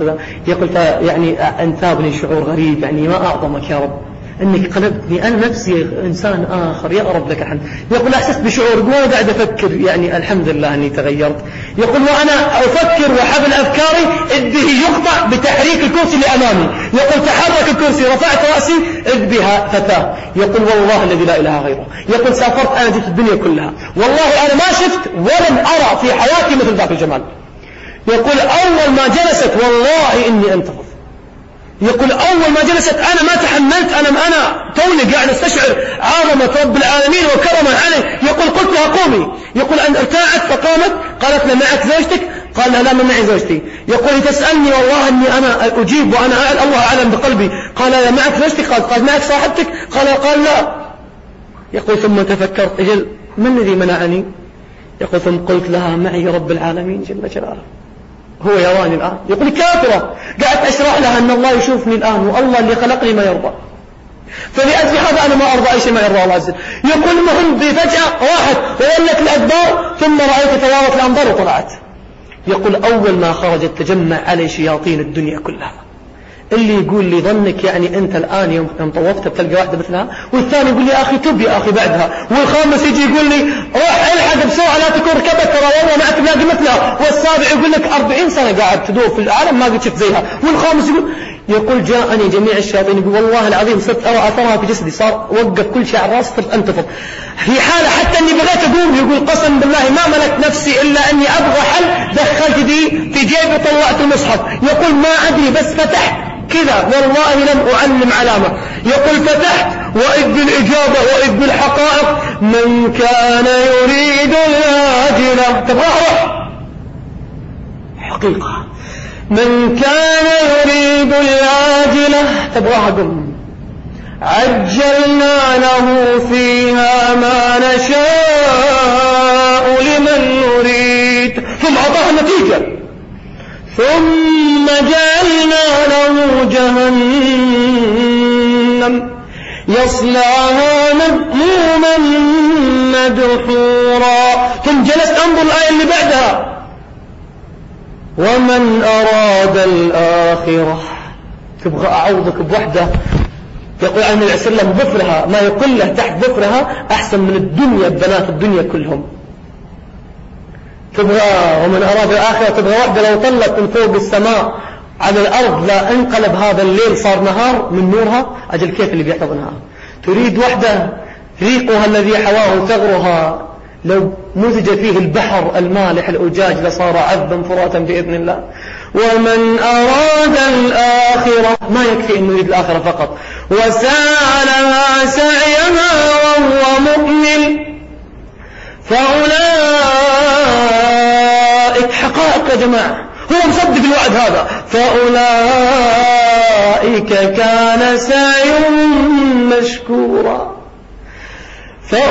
يقول يعني أنتابني شعور غريب. يعني ما أعظمك يا رب. إنك قلبتني أنا نفسي إنسان آخر. يا رب لك الحمد. يقول أحسست بشعور وأنا قاعد أفكر. يعني الحمد لله أني تغيرت. يقول وأنا أفكر وحبل أفكاري إذ يقطع بتحريك الكرسي اللي امامي يقول تحرك الكرسي رفعت رأسي إذ بها فتاة. يقول والله الذي لا إله غيره. يقول سافرت أنا جبت الدنيا كلها. والله أنا ما شفت ولم أرى في حياتي مثل ذاك الجمال. يقول أول ما جلست والله إني أنتظر. يقول أول ما جلست أنا ما تحملت أنا أنا توني قاعد أستشعر عظمة رب العالمين وكرمه علي. يقول قلت لها قومي يقول أن ارتاعت؟ فقامت. قالت له معك زوجتك؟ قال لا من معي زوجتي. يقول تسألني والله أني أنا أجيب وأنا الله أعلم بقلبي. قال لا معك زوجتك؟ قال قال معك صاحبتك؟ قال قال لا. يقول ثم تفكرت إجل ما الذي منعني؟ يقول ثم قلت لها معي رب العالمين جل جلاله. هو يراني الآن. يقول كافرة. قاعد أشرح لها أن الله يشوفني الآن والله اللي خلقني ما يرضى. فلأجل هذا أنا ما أرضى أي شيء ما يرضى الله عز وجل. يقول المهم بفجأة راحت وولت الأدبار ثم رأيت تواوت الأنظار وطلعت. يقول أول ما خرجت تجمع علي شياطين الدنيا كلها. اللي يقول لي ظنك يعني أنت الآن يوم طوفت بتلقى واحدة مثلها والثاني يقول لي يا أخي تب يا أخي بعدها والخامس يجي يقول لي روح الحق بسرعة لا تكون ركبت ترى والله معك تلاقي مثلها والسابع يقول لك 40 سنة قاعد تدور في العالم ما قد شفت زيها والخامس يقول يقول جاءني جميع الشياطين يقول والله العظيم صرت أرى أثرها في جسدي صار وقف كل شيء على راسي صرت أنتفض في حالة حتى أني بغيت أقوم يقول قسم بالله ما ملكت نفسي إلا أني أبغى حل دخلت دي في جيبي وطلعت المصحف يقول ما أدري بس فتحت كذا. والله لم أعلم علامة. يقول فتحت وإذ بالإجابة وإذ بالحقائق من كان يريد العاجلة تبغى حقيقة. من كان يريد العاجلة تبغاها قم عجلنا له فيها ما نشاء لمن نريد. ثم أعطاها النتيجة ثم جعلنا له جهنم يصلاها مذموما مدحورا. ثم جلست انظر الآية اللي بعدها. ومن أراد الآخرة. تبغى أعوضك بوحدة. يقول عليه وسلم ظفرها ما يقول له تحت ظفرها أحسن من الدنيا بنات الدنيا كلهم. تبغى ومن أراد الآخرة تبغى واحدة لو طلت من فوق السماء على الأرض لا انقلب هذا الليل صار نهار من نورها. أجل كيف اللي بيحتضنها تريد واحدة ريقها الذي حواه ثغرها. لو مزج فيه البحر المالح الأجاج لصار عذبا فراتا بإذن الله. ومن أراد الآخرة ما يكفي أنه يريد الآخرة فقط. وسعى لها سعيها وهو مؤمن. فأولئك حقائق يا جماعة. هو مصدق الوعد هذا. فأولئك كان سعيهم مشكورا. فأولئك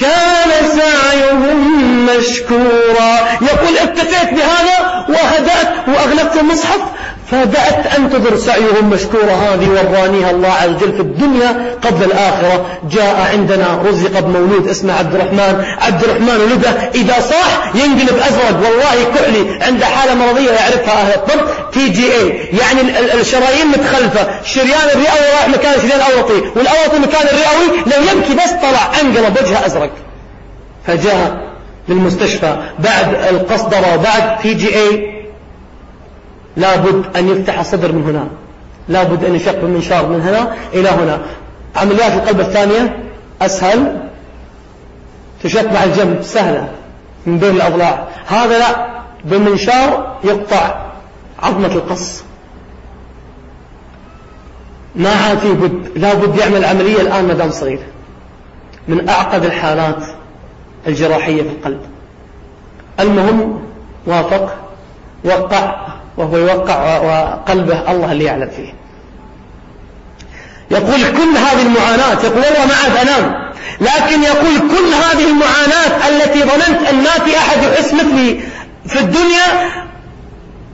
كان سعيهم مشكورا. يقول اكتفيت بهذا وهدأت وأغلقت المصحف؟ فبدأت أنتظر سعيهم مشكورة هذه ورانيها الله عز وجل في الدنيا قبل الآخرة. جاء عندنا رزق بمولود اسمه عبد الرحمن. عبد الرحمن ولده إذا صاح ينقلب أزرق والله كحلي عنده حالة مرضية يعرفها أهل الطب. TGA يعني الشرايين متخلفة. شريان الرئوي رايح مكان شريان الأورطي والأورطي مكان الرئوي لو يبكي بس طلع انقلب وجهه أزرق. فجاء للمستشفى. بعد القسطرة وبعد TGA لابد أن يفتح الصدر من هنا. لابد أن يشق بالمنشار من هنا إلى هنا. عمليات القلب الثانية أسهل. تشق مع الجنب سهلة. من بين الأضلاع. هذا لا بالمنشار يقطع عظمة القص. ما عاد في بد لابد يعمل عملية الآن مدام صغير. من أعقد الحالات الجراحية في القلب. المهم وافق وقع. وهو يوقع وقلبه الله اللي يعلم فيه. يقول كل هذه المعاناة يقول والله ما عاد أنام لكن يقول كل هذه المعاناة التي ظننت أن ما في أحد يحس مثلي في الدنيا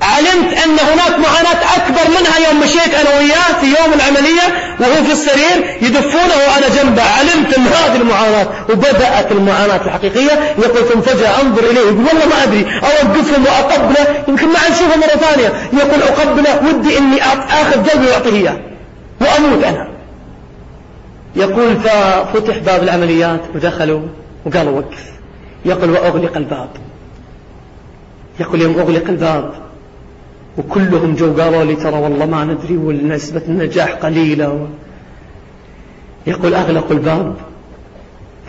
علمت أن هناك معاناة أكبر منها يوم مشيت أنا وياه في يوم العملية وهو في السرير يدفونه وأنا جنبه. علمت أن هذه المعاناة وبدأت المعاناة الحقيقية. يقول ثم فجأة أنظر إليه يقول والله ما أدري أوقفهم وأقبله. يمكن ما نشوفه مرة ثانية. يقول أقبله ودي إني آخذ قلبي وأعطيه إياه وأموت أنا. يقول ففتح باب العمليات ودخلوا وقالوا وقف. يقول وأغلق الباب. يقول يوم أغلق الباب وكلهم جو قالوا لي ترى والله ما ندري ونسبة النجاح قليلة. و... يقول أغلق الباب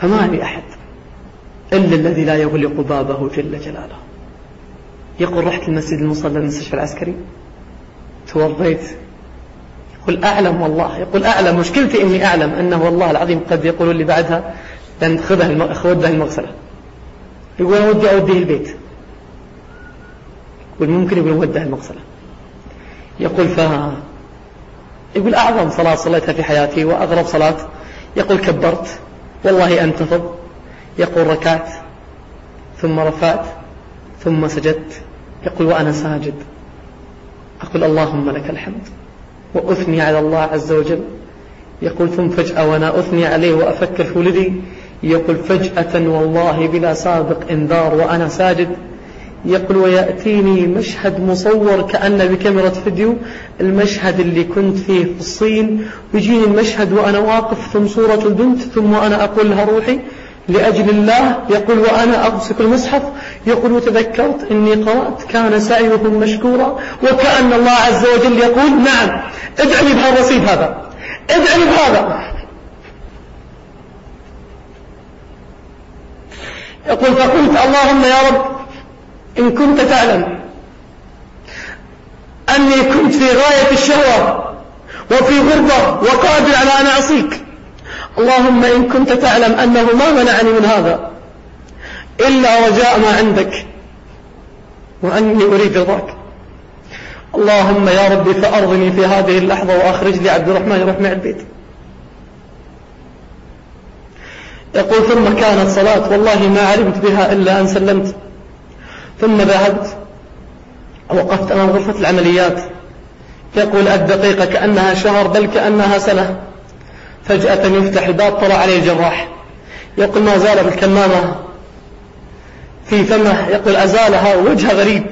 فما لي أحد إلا الذي لا يغلق بابه جل جلاله. يقول رحت المسجد المصلى المستشفى العسكري توضيت. يقول أعلم والله يقول أعلم مشكلتي إني أعلم أنه والله العظيم قد يقولوا لي بعدها لأن خذها خذها المغسلة. يقول أنا ودي أوديه البيت. يقول ممكن يقول ودع المغسلة. يقول ف يقول أعظم صلاة صليتها في حياتي وأغرب صلاة. يقول كبرت والله أنتفض يقول ركعت ثم رفعت ثم سجدت. يقول وأنا ساجد. أقول اللهم لك الحمد وأثني على الله عز وجل. يقول ثم فجأة وأنا أثني عليه وأفكر في ولدي. يقول فجأة والله بلا سابق انذار وأنا ساجد. يقول ويأتيني مشهد مصور كأنه بكاميرا فيديو المشهد اللي كنت فيه في الصين. ويجيني المشهد وأنا واقف ثم صورة البنت ثم أنا أقول لها روحي لأجل الله. يقول وأنا أمسك المصحف. يقول وتذكرت إني قرأت كان سعيهم مشكورا وكأن الله عز وجل يقول نعم ادعني بهالرصيد هذا ادعني بهذا. يقول فقلت اللهم يا رب إن كنت تعلم أني كنت في غاية الشهوة وفي غربة وقادر على أن أعصيك. اللهم إن كنت تعلم أنه ما منعني من هذا إلا رجاء ما عندك وأني أريد رضاك. اللهم يا ربي فأرضني في هذه اللحظة وأخرج لي عبد الرحمن يروح مع البيت. يقول ثم كانت صلاة والله ما علمت بها إلا أن سلمت. ثم ذهبت وقفت أمام غرفة العمليات. يقول الدقيقة كأنها شهر بل كأنها سنة. فجأة يفتح الباب طلع عليه الجراح. يقول ما زال الكمامة في فمه. يقول أزالها وجه غريب.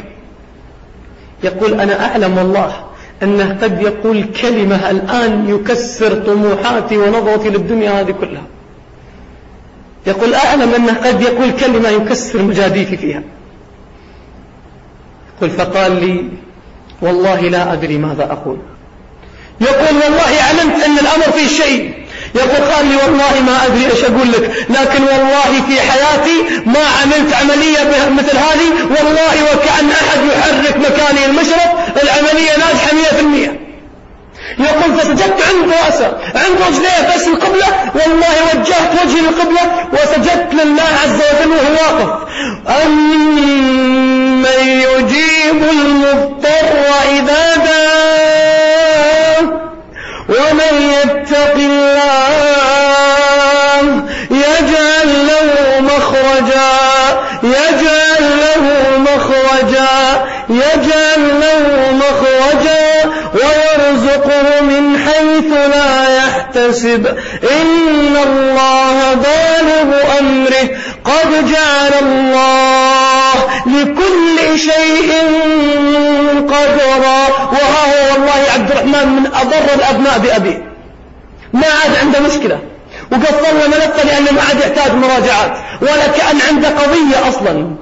يقول أنا أعلم والله أنه قد يقول كلمة الآن يكسر طموحاتي ونظرتي للدنيا هذه كلها. يقول أعلم أنه قد يقول كلمة يكسر مجاديفي فيها. قل فقال لي والله لا أدري ماذا أقول. يقول والله علمت أن الأمر فيه شيء. يقول قال لي والله ما أدري إيش أقول لك لكن والله في حياتي ما عملت عملية مثل هذه. والله وكأن أحد يحرك مكاني المشرف العملية ناجحة مئة في المئة يقول فسجدت عند رأسه عند رجليه بس القبلة. والله وجهت وجهي للقبلة وسجدت لله عز وجل وهو واقف. أمن يجيب المضطر إذا داه ومن يتق الله يجعل له مخرجا يجعل له مخرجا يجعل له مخرجا ويرزقه من حيث لا يحتسب إن الله بالغ أمره قد جعل الله لكل شيء قدرا. وها هو والله عبد الرحمن من أضر الأبناء بأبيه ما عاد عنده مشكلة. وقفلنا ملفة لأنه ما عاد يحتاج مراجعات. ولا كأن عنده قضية أصلا.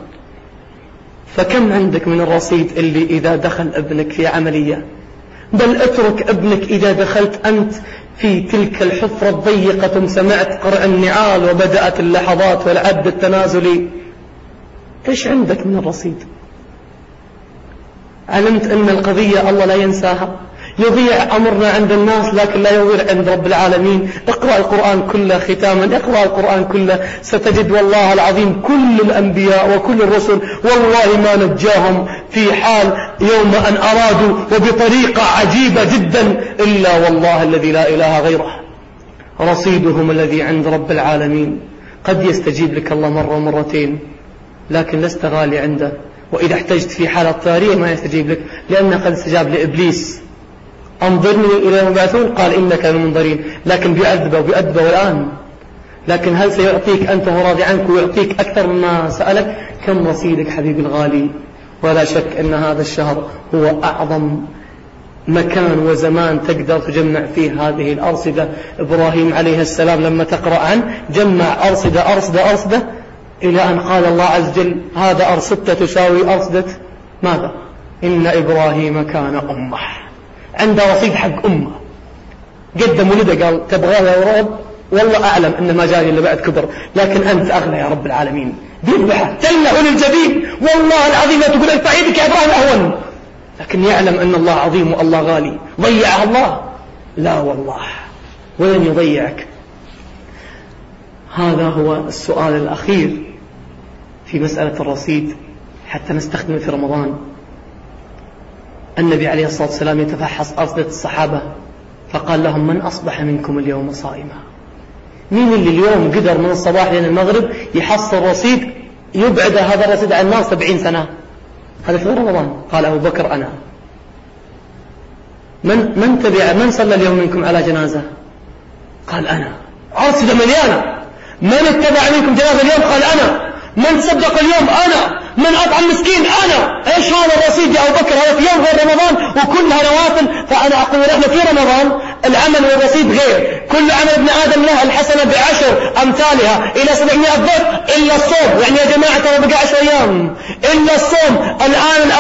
فكم عندك من الرصيد اللي إذا دخل ابنك في عملية؟ بل اترك ابنك إذا دخلت أنت في تلك الحفرة الضيقة ثم سمعت قرع النعال وبدأت اللحظات والعد التنازلي إيش عندك من الرصيد؟ علمت أن القضية الله لا ينساها. يضيع أمرنا عند الناس لكن لا يضيع عند رب العالمين. اقرأ القرآن كله ختاما اقرأ القرآن كله. ستجد والله العظيم كل الأنبياء وكل الرسل والله ما نجاهم في حال يوم أن أرادوا وبطريقة عجيبة جدا إلا والله الذي لا إله غيره. رصيدهم الذي عند رب العالمين. قد يستجيب لك الله مرة ومرتين لكن لست غالي عنده. وإذا احتجت في حالة طارئة ما يستجيب لك لأنه قد استجاب لإبليس. أنظرني إلى يبعثون قال إنك من المنظرين. لكن بيعذبه وبيأدبه الآن لكن هل سيعطيك أنت هو راضي عنك ويعطيك أكثر مما سألك؟ كم رصيدك حبيبي الغالي؟ ولا شك أن هذا الشهر هو أعظم مكان وزمان تقدر تجمع فيه هذه الأرصدة. إبراهيم عليه السلام لما تقرأ عنه جمع أرصدة أرصدة أرصدة إلى أن قال الله عز وجل هذا أرصدة تساوي أرصدة ماذا؟ إن إبراهيم كان أمة. عنده رصيد حق أمه. قدم ولده قال تبغاه يا رب؟ والله أعلم أن ما جاني إلا بعد كبر. لكن أنت أغنى يا رب العالمين. ذبحه تله للجبين والله العظيم لا تقول ارفع يدك يا إبراهيم أهون. لكن يعلم أن الله عظيم والله غالي. ضيعها الله؟ لا والله. ولن يضيعك؟ هذا هو السؤال الأخير في مسألة الرصيد حتى نستخدمه في رمضان. النبي عليه الصلاة والسلام يتفحص أرصدة الصحابة فقال لهم من أصبح منكم اليوم صائما؟ مين اللي اليوم قدر من الصباح لين المغرب يحصل رصيد يبعد هذا الرصيد عن النار سبعين سنة؟ هذا في رمضان. قال أبو بكر أنا. من من تبع من صلى اليوم منكم على جنازة؟ قال أنا. أرصدة مليانة. من اتبع منكم جنازة اليوم؟ قال أنا. من تصدق اليوم؟ أنا. من أطعم مسكين أنا. إيش هذا الرصيد يا أبو بكر؟ هذا في يوم غير رمضان وكلها نوافل فأنا أقول نحن في رمضان العمل والرصيد غير. كل عمل ابن آدم له الحسنة بعشر أمثالها إلى سبعمائة ضعف إلا الصوم. يعني يا جماعة ترى بقى عشر أيام. إلا الصوم. الآن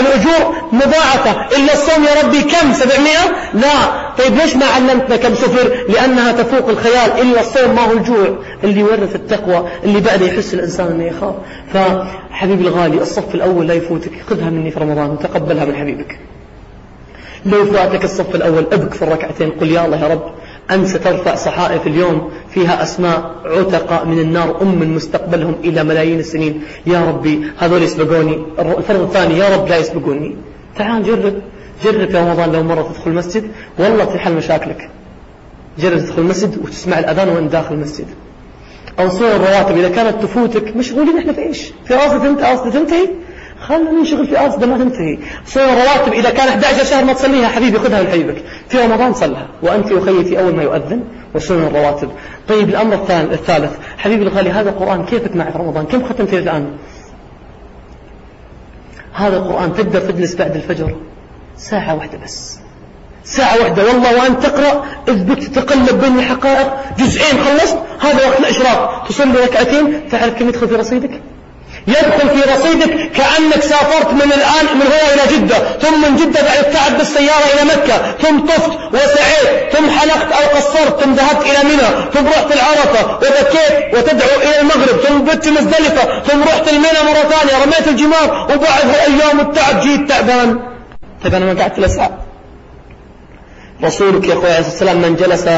الأجور مضاعفة. إلا الصوم يا ربي كم؟ سبعمائة؟ لا. طيب ليش ما علمتنا كم صفر لأنها تفوق الخيال. إلا الصوم ما هو الجوع اللي يورث التقوى اللي بعده يحس الإنسان أنه يخاف. فحبيبي الغالي الصف الأول لا يفوتك. خذها مني في رمضان وتقبلها من حبيبك. لو فاتك الصف الأول أبك في الركعتين. قل يا الله يا رب أنت سترفع صحائف اليوم فيها أسماء عتقاء من النار أم مستقبلهم إلى ملايين السنين. يا ربي هذول يسبقوني. الفرض الثاني يا رب لا يسبقوني. تعال جرب. جرب في رمضان لو مرة تدخل المسجد والله تحل مشاكلك. جرب تدخل المسجد وتسمع الأذان وأنت داخل المسجد. أو صور الرواتب. إذا كانت تفوتك مشغولين إحنا في إيش؟ في راسة تنتهي تنتهي؟ خلنا ننشغل في أرض ما تنتهي. صور رواتب إذا كان 11 شهر ما تصليها حبيبي خذها من حبيبك في رمضان صلها. وأنت وخيتي أول ما يؤذن وسنن الرواتب. طيب الأمر الثالث. حبيبي الغالي هذا القرآن كيفك معي في رمضان؟ كم ختمت الآن؟ هذا القرآن تقدر تجلس بعد الفجر ساعة واحدة بس. ساعة واحدة. والله وأنت تقرأ اثبت تتقلب بين الحقائق. جزئين خلصت هذا وقت الإشراق. تصلي ركعتين تعرف كم يدخل في رصيدك؟ يدخل في رصيدك كأنك سافرت من الآن من هنا إلى جدة. ثم من جدة بعد التعب بالسيارة إلى مكة. ثم طفت وسعيت ثم حلقت أو قصرت ثم ذهبت إلى منى ثم رحت العرفة وبكيت وتدعو إلى المغرب ثم بت مزدلفة ثم رحت المنى مرة ثانية رميت الجمار وبعد أيام التعب جيت تعبان. طيب أنا ما قعدت لساعة رسولك يا أخوي عليه السلام من جلس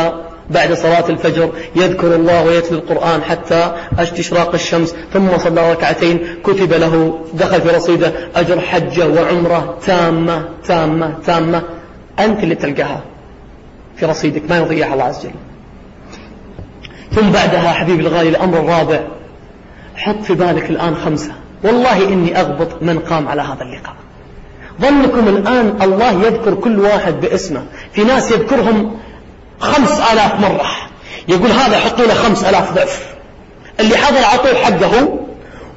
بعد صلاة الفجر يذكر الله ويتلو القرآن حتى اشتراق الشمس ثم صلى ركعتين كتب له دخل في رصيده أجر حجة وعمرة تامة تامة تامة. أنت اللي تلقاها في رصيدك ما يضيعها الله عز وجل. ثم بعدها حبيبي الغالي الأمر الرابع حط في بالك الآن خمسة. والله إني أغبط من قام على هذا اللقاء. ظنكم الآن الله يذكر كل واحد باسمه. في ناس يذكرهم خمس آلاف مرة. يقول هذا حطوا له خمس آلاف ضعف. اللي حضر عطوه حقه.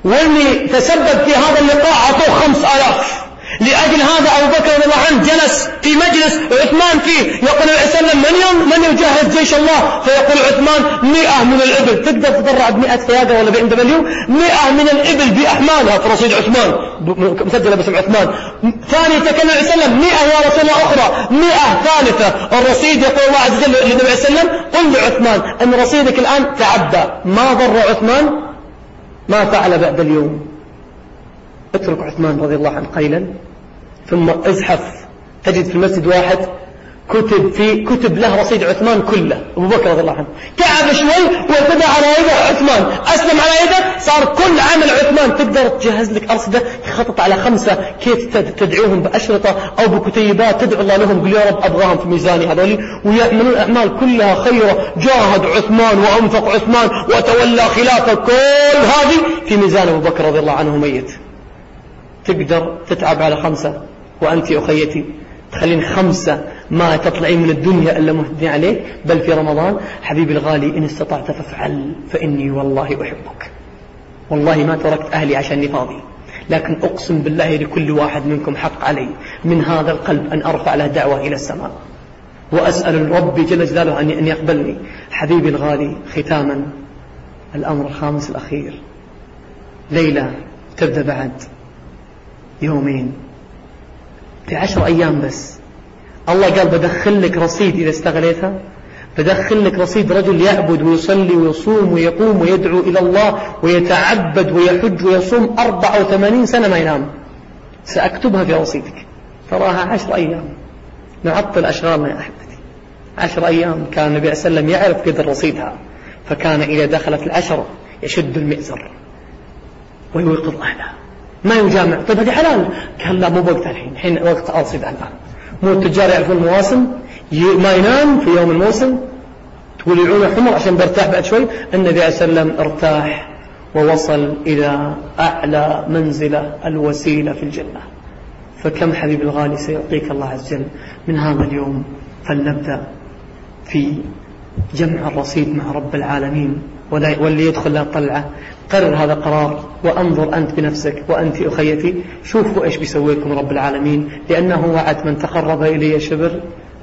واللي تسبب في هذا اللقاء عطوه خمس آلاف. لأجل هذا أبو بكر رضي الله عنه جلس في مجلس عثمان فيه. يقول عليه وسلم من يوم من يجهز جيش الله؟ فيقول عثمان مئة من الإبل. تقدر تضرع بمئة فياقة ولا بإن مليون؟ مئة من الإبل بأحمالها. في رصيد عثمان مسجلة باسم عثمان. ثاني تكلم عليه وسلم مئة يا رسول الله أخرى. مئة ثالثة. الرصيد يقول الله عز وجل للنبي عليه وسلم قل لعثمان أن رصيدك الآن تعدى ما ضر عثمان؟ ما فعل بعد اليوم. اترك عثمان رضي الله عنه قليلا ثم ازحف تجد في المسجد واحد كتب في كتب له رصيد عثمان كله أبو بكر رضي الله عنه. تعب شوي وابتدى على يده عثمان. أسلم على يده صار كل عمل عثمان. تقدر تجهز لك أرصدة؟ يخطط على خمسة. كيف تدعوهم بأشرطة أو بكتيبات؟ تدعو الله لهم قل يا رب أبغاهم في ميزاني هذولي. ويعملون الأعمال كلها خيره جاهد عثمان وأنفق عثمان وتولى خلافه كل هذه في ميزان أبو بكر رضي الله عنه ميت. تقدر تتعب على خمسة وأنت أخيتي تخلين خمسة ما تطلعين من الدنيا إلا مهدي عليه بل في رمضان حبيبي الغالي إن استطعت فافعل فإني والله أحبك. والله ما تركت أهلي عشاني فاضي. لكن أقسم بالله لكل واحد منكم حق علي من هذا القلب أن أرفع له دعوة إلى السماء. وأسأل الرب جل جلاله أن يقبلني. حبيبي الغالي ختاما الأمر الخامس الأخير. ليلة تبدأ بعد. يومين. في عشر أيام بس. الله قال بدخل لك رصيد إذا استغليتها بدخل لك رصيد رجل يعبد ويصلي ويصوم ويقوم ويدعو إلى الله ويتعبد ويحج ويصوم أربع أو ثمانين سنة ما ينام. سأكتبها في رصيدك. تراها عشر أيام. نعطل أشغالنا يا أحبتي عشر أيام كان النبي عليه وسلم يعرف قدر رصيدها. فكان إذا دخلت العشرة يشد المئزر. ويوقظ أهله ما يجامع. طيب هذه حلال. قال لا مو وقت الحين. الحين وقت أرصد الآن مو التجار يعرفون المواسم. ما ينام في يوم الموسم. تقول العونه حمر عشان برتاح بعد شوي. النبي عليه وسلم ارتاح ووصل إلى أعلى منزلة الوسيلة في الجنة. فكم حبيب الغالي سيعطيك الله عز وجل. من هذا اليوم فلنبدأ في جمع الرصيد مع رب العالمين. واللي يدخل له طلعة. قرر هذا قرار وأنظر أنت بنفسك وأنت أخيتي. شوفوا إيش بيسوي لكم رب العالمين. لأنه وعد من تقرب إلي شبر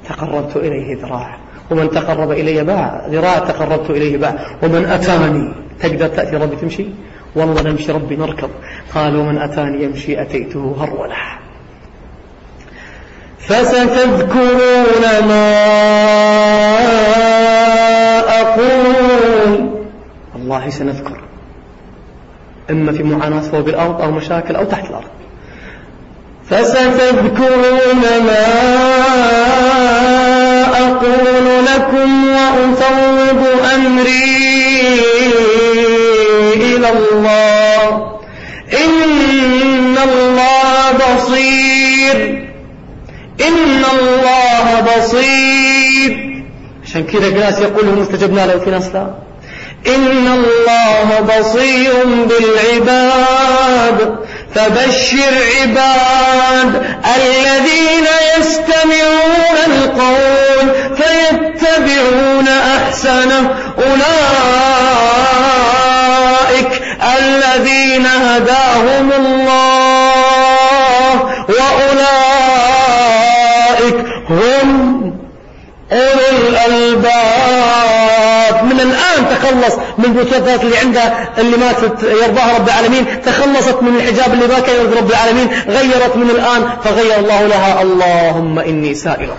تقربت إليه ذراع. ومن تقرب إلي باع ذراع تقربت إليه باع. ومن أتاني تقدر تأتي ربي تمشي؟ والله نمشي ربي نركض. قال ومن أتاني يمشي أتيته هرولة. فستذكرون ما أقول. والله سنذكر. إما في معاناة فوق الأرض أو مشاكل أو تحت الأرض. فستذكرون ما أقول لكم وأفوض أمري إلى الله. إن الله بصير. إن الله بصير. عشان كذا ناس يقولون استجبنا له في ناس لا. إن الله بصير بالعباد. فبشر عباد الذين يستمعون القول فيتبعون أحسنه. أولئك الذين هداهم الله وأولئك هم أولو الألباب. من الآن تخلص من الوسوسات اللي عندها اللي ما يرضاها رب العالمين تخلصت من الحجاب اللي ما كان يرضي رب العالمين غيرت من الآن فغير الله لها. اللهم إني سائلك.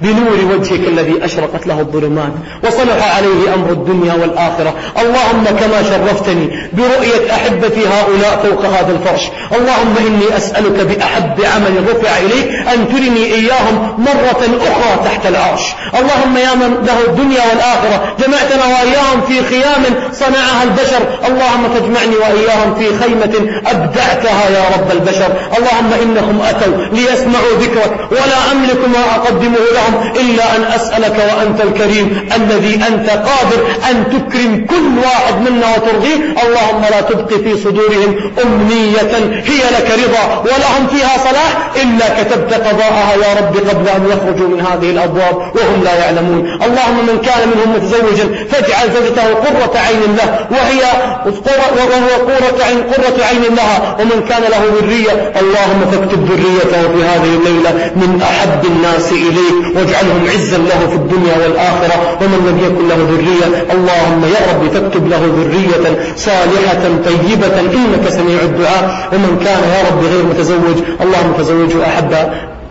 بنور وجهك الذي أشرقت له الظلمات وصلح عليه أمر الدنيا والآخرة. اللهم كما شرفتني برؤية أحبتي هؤلاء فوق هذا الفرش. اللهم إني أسألك بأحب عمل رفع إليك أن ترني إياهم مرة أخرى تحت العرش. اللهم يا من له الدنيا والآخرة جمعتنا وإياهم في خيام صنعها البشر. اللهم تجمعني وإياهم في خيمة أبدعتها يا رب البشر. اللهم إنهم أتوا ليسمعوا ذكرك ولا أملك ما أقدمه لهم. لهم إلا أن أسألك وأنت الكريم الذي أنت قادر أن تكرم كل واحد منا وترضيه. اللهم لا تبقي في صدورهم أمنية هي لك رضا ولهم فيها صلاح. إلا كتبت قضاءها يا رب قبل أن يخرجوا من هذه الأبواب وهم لا يعلمون. اللهم من كان منهم متزوجا فاجعل زوجته قرة عين له وهي وهو قرة عين, قرة عين لها. ومن كان له ذرية اللهم فاكتب ذريته في هذه الليلة من أحب الناس إليك. واجعلهم عزا له في الدنيا والآخرة ومن لم يكن له ذرية اللهم يا رب فاكتب له ذرية صالحة طيبة إنك سميع الدعاء. ومن كان يا رب غير متزوج اللهم تزوجه أحب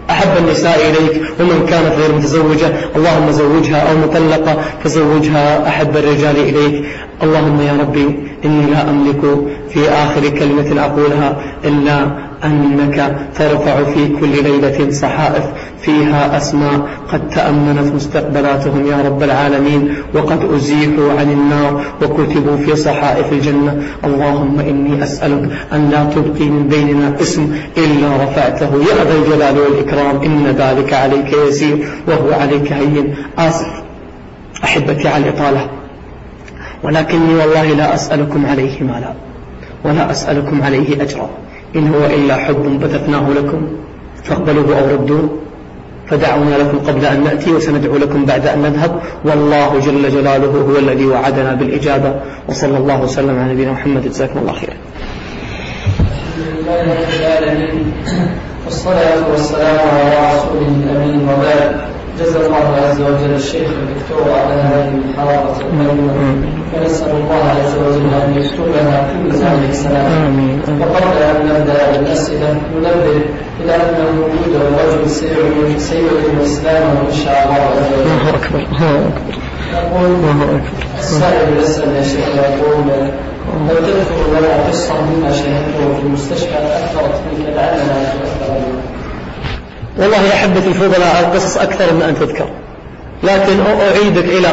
أحب النساء إليك. ومن كانت غير متزوجة اللهم زوجها أو مطلقة فزوجها أحب الرجال إليك. اللهم يا ربي إني لا أملك في آخر كلمة أقولها إلا أنك ترفع في كل ليلة صحائف فيها أسماء. قد تأمنت مستقبلاتهم يا رب العالمين وقد أزيحوا عن النار وكتبوا في صحائف الجنة. اللهم إني أسألك أن لا تبقي من بيننا اسم إلا رفعته. يا ذا الجلال والإكرام إن ذلك عليك يسير وهو عليك هين. آسف. أحبتي على الإطالة ولكني والله لا أسألكم عليه مالا ولا أسألكم عليه أجرا. إن هو إلا حب بثثناه لكم فاقبلوه أو ردوه فدعونا لكم قبل أن نأتي وسندعو لكم بعد أن نذهب. والله جل جلاله هو الذي وعدنا بالإجابة. وصلى الله وسلم على نبينا محمد. جزاكم الله خيرا. والصلاة والسلام على رسوله الأمين وبعد. جزا الله عز وجل الشيخ الدكتور على هذه المحاضرة القيمة ونسأل الله عز وجل أن يكتب لنا في ميزان الحسنات وقبل أن نبدأ بالأسئلة ننبه إلى أن وجود الرجل سير سير الإسلام إن شاء الله. الله أكبر الله أكبر. يقول السائل يسأل يا شيخ يقول لو تذكر لنا قصة مما شاهدته في المستشفى أثرت فيك لعلنا نتذكر والله يا أحبتي الفضلاء القصص أكثر من أن تذكر. لكن أعيدك إلى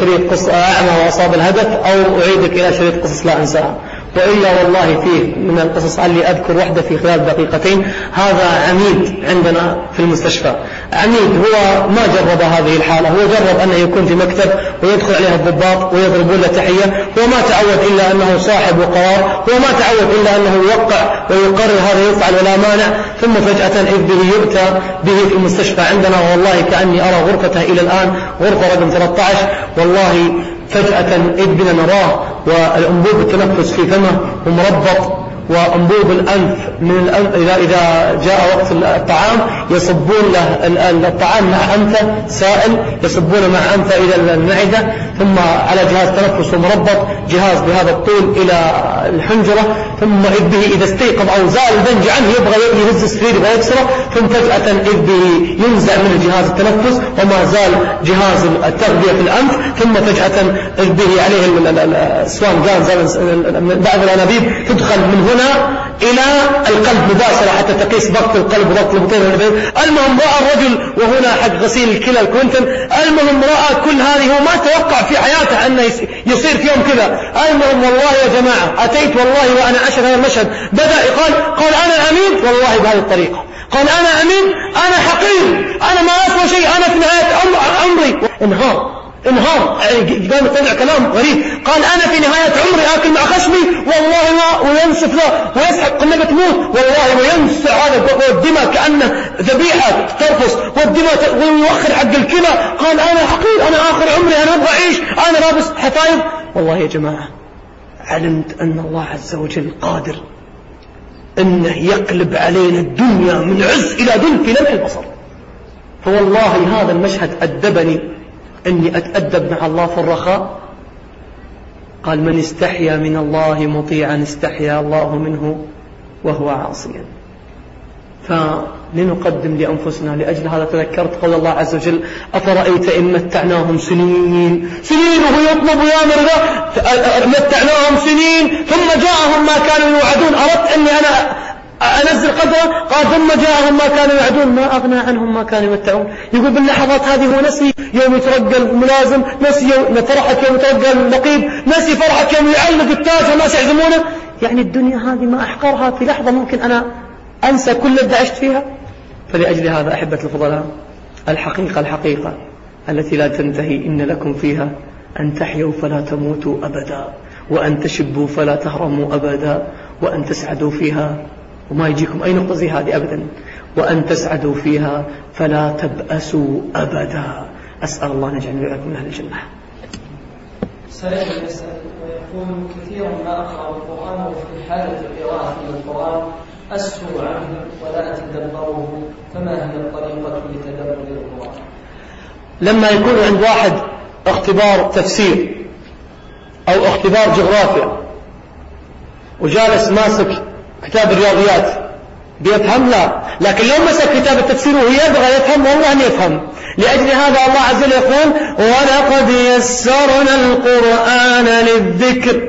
شريط قصة أعمى وأصاب الهدف أو أعيدك إلى شريط قصص لا أنساها وإلا والله فيه من القصص اللي أذكر واحدة في خلال دقيقتين. هذا عميد عندنا في المستشفى. عميد هو ما جرب هذه الحالة هو جرب أنه يكون في مكتب ويدخل عليه الضباط ويضربون له تحية هو ما تعود إلا أنه صاحب وقرار هو ما تعود إلا أنه يوقع ويقرر هذا يفعل ولا مانع ثم فجأة إذ به يؤتى به في المستشفى عندنا والله كأني أرى غرفته إلى الآن غرفة رقم 13 والله فجأة إذ بنا نراه والأنبوب التنفس في فمه ومربط وأنبوب الأنف من الأنف إذا, إذا جاء وقت الطعام يصبون له الطعام مع أنفه سائل يصبون مع أنفه إلى المعدة ثم على جهاز تنفس ومربط جهاز بهذا الطول إلى الحنجرة ثم إذ به إذا استيقظ أو زال البنج عنه يبغى يهز السرير يبغى يكسره ثم فجأة إذ به ينزع من جهاز التنفس وما زال جهاز التغذية في الأنف ثم فجأة إذ به عليه ال Swan-Ganz بعض الأنابيب تدخل من هنا هنا إلى القلب مباشرة حتى تقيس ضغط القلب وضغط البطين المهم رأى الرجل وهنا حق غسيل الكلى ال Quinton المهم رأى كل هذه هو ما توقع في حياته أنه يصير في يوم كذا. المهم والله يا جماعة أتيت والله وأنا أشهد هذا المشهد. بدأ يقال قال أنا أمين؟ والله بهذه الطريقة. قال أنا أمين؟ أنا حقير. أنا ما أسوى شيء أنا في نهاية عمري انهار. انهار. قام يطلع كلام غريب. قال أنا في نهاية عمري آكل مع خشمي. والله وينسف له ويسحق قلنا بتموت والله وينسع هذا والدماء كأنه ذبيحة ترفص والدماء ويوخر حق الكلى. قال أنا حقير. أنا آخر عمري. أنا أبغى أعيش. أنا لابس حفايض والله يا جماعة علمت أن الله عز وجل قادر أنه يقلب علينا الدنيا من عز إلى ذل في لمح البصر. فوالله هذا المشهد أدبني. أني أتأدب مع الله في الرخاء؟ قال من استحيا من الله مطيعا استحيا الله منه وهو عاصيا. ف لنقدم لأنفسنا لأجل هذا تذكرت قول الله عز وجل أفرأيت إن متعناهم سنين؟ سنين وهو يطلب ويامر متعناهم سنين ثم جاءهم ما كانوا يوعدون. أردت أني أنا أنزل قدره قال ثم جاءهم ما كانوا يعدون ما أغنى عنهم ما كانوا يمتعون. يقول باللحظات هذه هو نسي يوم يترقى الملازم نسي فرحة يوم يترقى اللقيب نسي فرحة يوم يعلق التاج والناس يعزمونه. يعني الدنيا هذه ما أحقرها في لحظة ممكن أنا أنسى كل اللي عشت فيها. فلأجل هذا أحبة الفضلاء الحقيقة الحقيقة التي لا تنتهي إن لكم فيها أن تحيوا فلا تموتوا أبدا وأن تشبوا فلا تهرموا أبدا وأن تسعدوا فيها وما يجيكم أي نقطة زي هذه أبدا. وأن تسعدوا فيها فلا تبأسوا أبدا. أسأل الله أن يجعلني وإياكم من أهل الجنة. سائل يسأل ويقول كثيرا ما أقرأ القرآن وفي حالة قراءة القرآن أسهو عنه ولا أتدبره فما هي الطريقة لتدبر القرآن؟ لما يكون عند واحد اختبار تفسير أو اختبار جغرافيا وجالس ماسك كتاب الرياضيات. بيفهم؟ لا. لكن لو مسك كتاب التفسير وهو يبغى يفهم والله أن يفهم. لأجل هذا الله عز وجل يقول ولقد يسرنا القرآن للذكر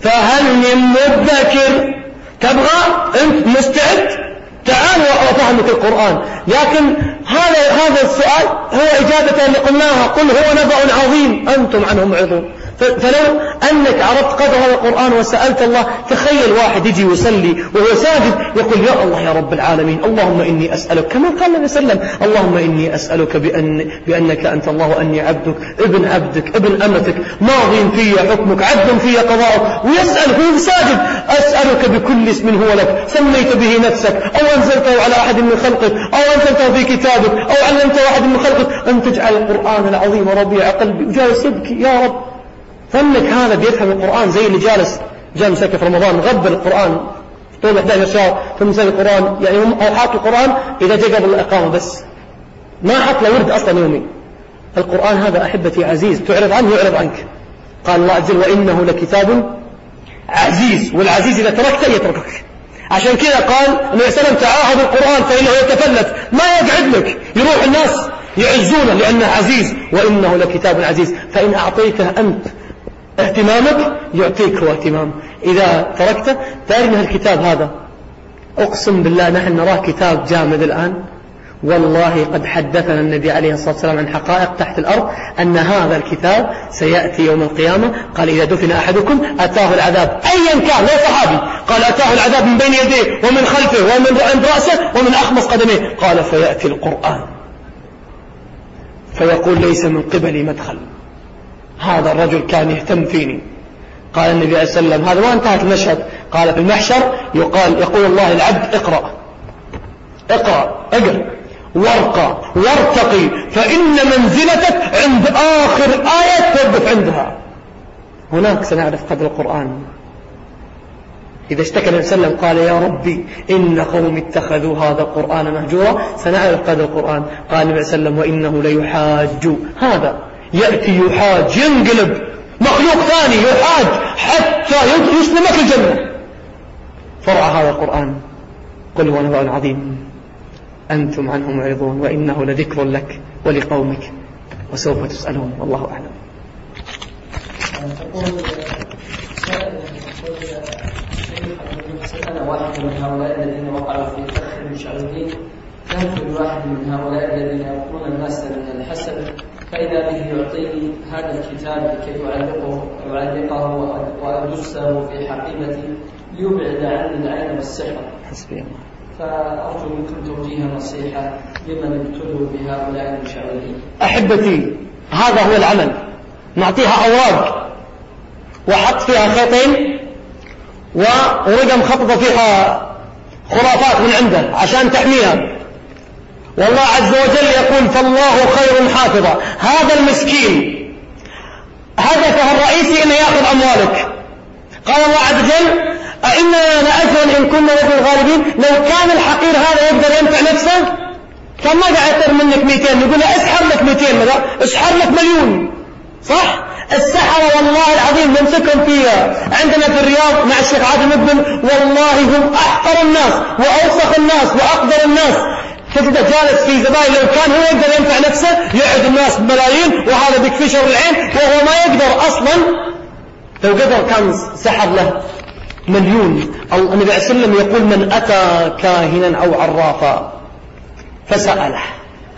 فهل من مدكر؟ تبغى؟ أنت مستعد؟ تعال وأفهمك القرآن. لكن هذا هذا السؤال هو إجابة اللي قلناها قل هو نبأ عظيم أنتم عنه معرضون فلو أنك عرفت قدر هذا القرآن وسألت الله تخيل واحد يجي يصلي وهو ساجد يقول يا الله يا رب العالمين اللهم إني أسألك كما قال النبي صلى الله عليه وسلم اللهم إني أسألك بأن بأنك أنت الله وأني عبدك ابن عبدك ابن أمتك ماض في حكمك عدل في قضاءك ويسأل هو ساجد أسألك بكل اسم هو لك سميت به نفسك أو أنزلته على أحد من خلقك أو أنزلته في كتابك أو علمت واحد من خلقك أن تجعل القرآن العظيم ربيع قلبي وجالس يبكي يا رب. فنك هذا بيفهم القرآن زي اللي جالس جاء مسك في رمضان مغبل القرآن طول 11 شهر ثم مسك القرآن يعني أو حاط القرآن إذا جاء قبل الإقامة بس. ما حط له ورد أصلا يومي. القرآن هذا أحبتي عزيز تعرض عنه يعرض عنك. قال الله عز وجل وإنه لكتاب عزيز والعزيز إذا تركته يتركك. عشان كذا قال النبي صلى الله عليه وسلم القرآن فإنه يتفلت. ما يقعد لك يروح الناس يعزونه لأنه عزيز وإنه لكتاب عزيز. فإن أعطيته أنت اهتمامك يعطيك هو اهتمام. إذا تركته تعرف الكتاب هذا؟ أقسم بالله نحن نراه كتاب جامد الآن. والله قد حدثنا النبي عليه الصلاة والسلام عن حقائق تحت الأرض أن هذا الكتاب سيأتي يوم القيامة. قال إذا دفن أحدكم أتاه العذاب. أيا كان لا صحابي. قال أتاه العذاب من بين يديه ومن خلفه ومن عند رأسه ومن أخمص قدميه. قال فيأتي القرآن. فيقول ليس من قبلي مدخل. هذا الرجل كان يهتم فيني. قال النبي عليه والسلام هذا ما انتهت المشهد؟ قال في المحشر يقال يقول الله العبد اقرأ. اقرأ اقرأ. وارقى وارتقي. فإن منزلتك عند آخر آية توقف عندها. هناك سنعرف قدر القرآن. إذا اشتكى النبي صلى الله عليه وسلم قال يا ربي إن قوم اتخذوا هذا القرآن مهجورا سنعرف قدر القرآن. قال النبي صلى الله عليه وسلم وإنه ليحاج. هذا يأتي يحاج ينقلب. مخلوق ثاني يحاج حتى يسلمك الجنة. فرع هذا القرآن. قل هو نبأ عظيم. أنتم عنه معرضون وإنه لذكر لك ولقومك وسوف تسألون والله أعلم. أنا واحد من هؤلاء الذين وقعوا في فخ المشعوذين كنت واحد من هؤلاء الذين يقولون الناس من الحسد؟ فإذا به يعطيني هذا الكتاب لكي أعلقه أعلقه وأدسه في حقيبتي ليبعد عني العين والسحر. حسبي الله. فأرجو منكم توجيه نصيحة لمن ابتلوا بهؤلاء المشعوذين. أحبتي هذا هو العمل نعطيها أوراق وحط فيها خيطين ورقم خطط فيها خرافات من عنده عشان تحميها والله عز وجل يقول فالله خير حافظا. هذا المسكين هدفه الرئيسي انه يأخذ أموالك. قال الله عز وجل أئنا لأجرا إن كنا نحن الغالبين. لو كان الحقير هذا يقدر ينفع نفسه كان ما يطلب منك 200 يقول له اسحر لك 200 اسحر لك مليون. صح؟ السحرة والله العظيم نمسكهم فيها. عندنا في الرياض مع الشيخ عادل مقبل والله هم أحقر الناس وأوسخ الناس وأقدر الناس. تجده جالس في زباين لو كان هو يقدر ينفع نفسه يعد الناس بملايين وهذا بيكفي شر العين وهو ما يقدر أصلا. لو قدر كان سحر له مليون. النبي عليه وسلم يقول من أتى كاهنا أو عرافا فسأله.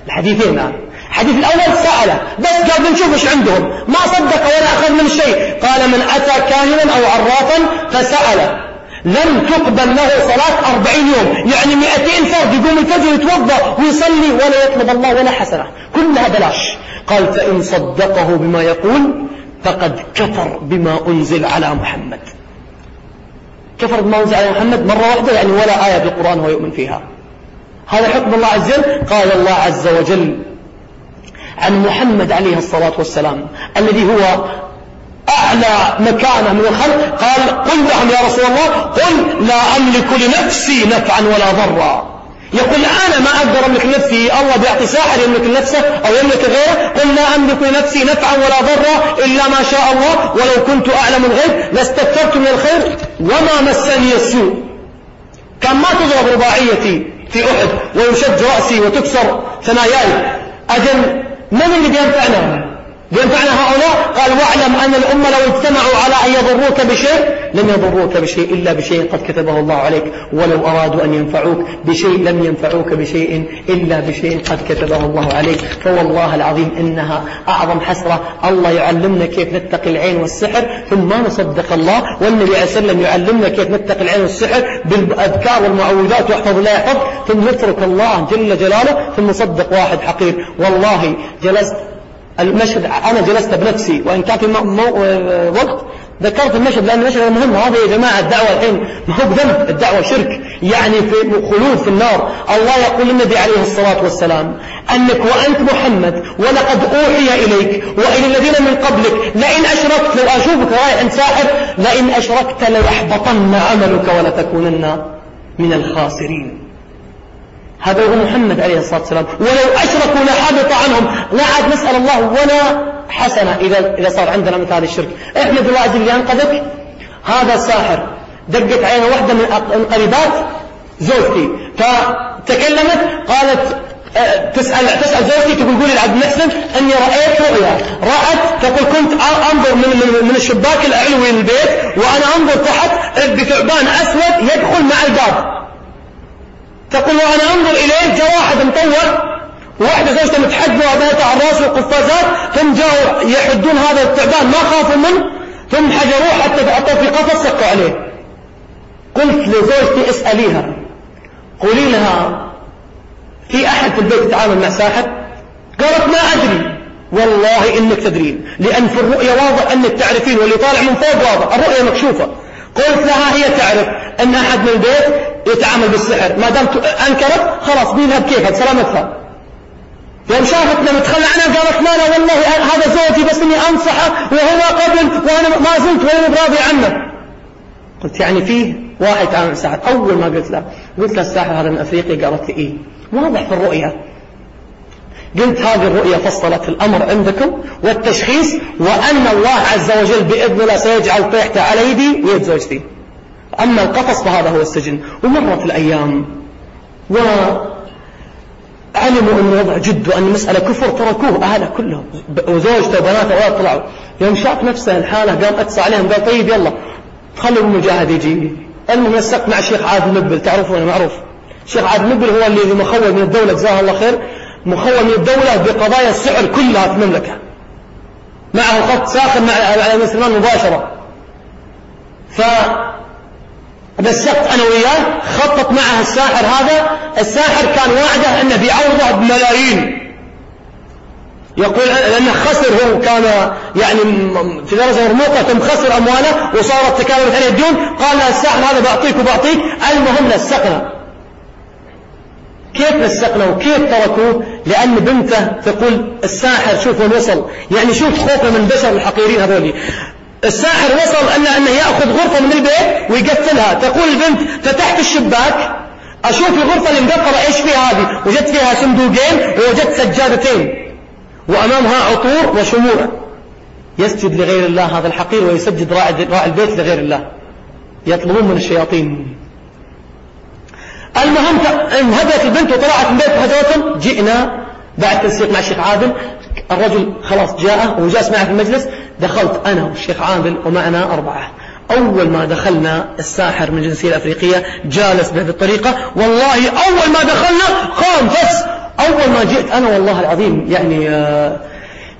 الحديثين الآن الحديث الأول سأله. بس قال بنشوف إيش عندهم. ما صدق ولا أخذ من شيء. قال من أتى كاهنا أو عرافا فسأله. لم تقبل له صلاة أربعين يوم. يعني مئتين فرد يقوم الفجر يتوضا ويصلي ولا يطلب الله ولا حسنة. كلها بلاش قال فإن صدقه بما يقول فقد كفر بما أنزل على محمد. كفر بما أنزل على محمد مرة واحدة يعني ولا آية بالقرآن هو يؤمن فيها. هذا حكم الله عز وجل. قال الله عز وجل عن محمد عليه الصلاة والسلام الذي هو أعلى مكانة من الخلق. قال قل لهم يا رسول الله قل لا أملك لنفسي نفعا ولا ضرا. يقول أنا ما أقدر أملك نفسي الله بيعطي ساحر يملك نفسه أو يملك غيره. قل لا أملك لنفسي نفعا ولا ضرا إلا ما شاء الله. ولو كنت أعلم الغيب لاستكثرت من الخير وما مسني السوء. كان ما تضرب رباعيتي في أحد ويشج رأسي وتكسر ثناياي. أجل من اللي بينفعنا؟ بينفعنا هؤلاء؟ قال واعلم أن الأمة لو اجتمعوا على أن يضروك بشيء لم يضروك بشيء إلا بشيء قد كتبه الله عليك. ولو أرادوا أن ينفعوك بشيء لم ينفعوك بشيء إلا بشيء قد كتبه الله عليك. فوالله العظيم إنها أعظم حسرة. الله يعلمنا كيف نتقي العين والسحر ثم ما نصدق الله. والنبي عليه وسلم يعلمنا كيف نتقي العين والسحر بالأذكار والمعوذات واحفظ الله يحفظ. ثم نترك الله جل جلاله ثم نصدق واحد حقير. والله جلست المشهد أنا جلست بنفسي وإن كان في وقت ذكرت المشهد لأن المشهد مهم. هذا يا جماعة الدعوة الحين ما هو بذنب الدعوة شرك. يعني في خلود في النار. الله يقول للنبي عليه الصلاة والسلام أنك وأنت محمد ولقد أوحي إليك وإلى الذين من قبلك لئن أشركت لو أشوفك رايح عند ساحر لئن أشركت ليحبطن عملك ولتكونن من الخاسرين. هذا هو محمد عليه الصلاة والسلام. ولو أشركوا لحبط عنهم. لا عاد نسأل الله ولا حسنة إذا, إذا صار عندنا مثل هذا الشرك. احمد الله أجل ينقذك. هذا ساحر دقت علينا واحدة من قريبات زوجتي. فتكلمت قالت أه، تسأل تسأل زوجتي تقول قولي لعبد المحسن أني رأيت رؤيا. رأت تقول كنت أنظر من, من, من الشباك العلوي للبيت وأنا أنظر تحت بثعبان أسود يدخل مع الباب. تقول وأنا أنظر إليه جاء واحد مطور وواحدة زوجته متحجبة وبنتها على الراس وقفازات ثم جاءوا يحدون هذا التعبان ما خافوا منه ثم حجروه حتى حطوه في قفص سكوا عليه. قلت لزوجتي اسأليها. قولي لها في أحد في البيت يتعامل مع ساحر؟ قالت ما أدري. والله إنك تدرين لأن في الرؤية واضح أنك تعرفين واللي طالع من فوق واضح الرؤية مكشوفة. قلت لها هي تعرف أن أحد من البيت يتعامل بالسحر. ما دام أنكرت خلاص بينها بكيفها بسلامتها يوم شافتنا نتخلى عنها قالت لا لا والله هذا زوجي بس إني أنصحه وهو قبل وأنا ما زلت وأنا براضي عنه. قلت يعني فيه واحد. تعامل الساحر أول ما قلت له قلت له الساحر هذا من أفريقيا؟ قالت لي إيه. واضح في الرؤيا قلت هذه الرؤيا فصلت الأمر عندكم والتشخيص وأن الله عز وجل بإذن الله سيجعل طيحته على يدي ويد زوجتي. أما القفص فهذا هو السجن. ومرت الأيام وعلموا أن الوضع جد وأن المسألة كفر تركوه أهله كلهم. وزوجته وبناته ولا طلعوا. يوم شاف نفسه الحالة قام أتسع عليهم قال طيب يلا خلوا المجاهد يجي. المهم نسقت مع الشيخ عادل مقبل تعرفونه معروف. الشيخ عادل مقبل هو اللي مخول من الدولة جزاه الله خير. مخول من الدولة بقضايا السحر كلها في المملكة. معه خط ساخن مع المسلمان مباشرة. ف نسقت أنا وياه خطط معه الساحر هذا. الساحر كان واعده أنه بيعوضه بملايين. يقول لأنه خسر هو كان يعني في درجة مرموقة ثم خسر أمواله وصارت تكاملت عليه الديون. قال الساحر هذا بعطيك وبعطيك. المهم نسقنا. كيف نسقنا وكيف تركوه؟ لأن بنته تقول الساحر شوف وين وصل. يعني شوف خوفه من البشر الحقيرين هذولي. الساحر وصل أن أنه يأخذ غرفة من البيت ويقفلها. تقول البنت فتحت الشباك أشوف الغرفة المقفلة إيش فيها هذه؟ وجدت فيها صندوقين ووجدت سجادتين. وأمامها عطور وشموع. يسجد لغير الله هذا الحقير ويسجد راعي البيت لغير الله. يطلبون من الشياطين. المهم انهدت البنت وطلعت من بيت هدوتهم جئنا بعد تنسيق مع الشيخ عادل. الرجل خلاص جاء وجلس معه في المجلس. دخلت أنا والشيخ عادل ومعنا أربعة. أول ما دخلنا الساحر من الجنسية الأفريقية جالس بهذه الطريقة. والله أول ما دخلنا قام بس. أول ما جئت أنا والله العظيم يعني آه،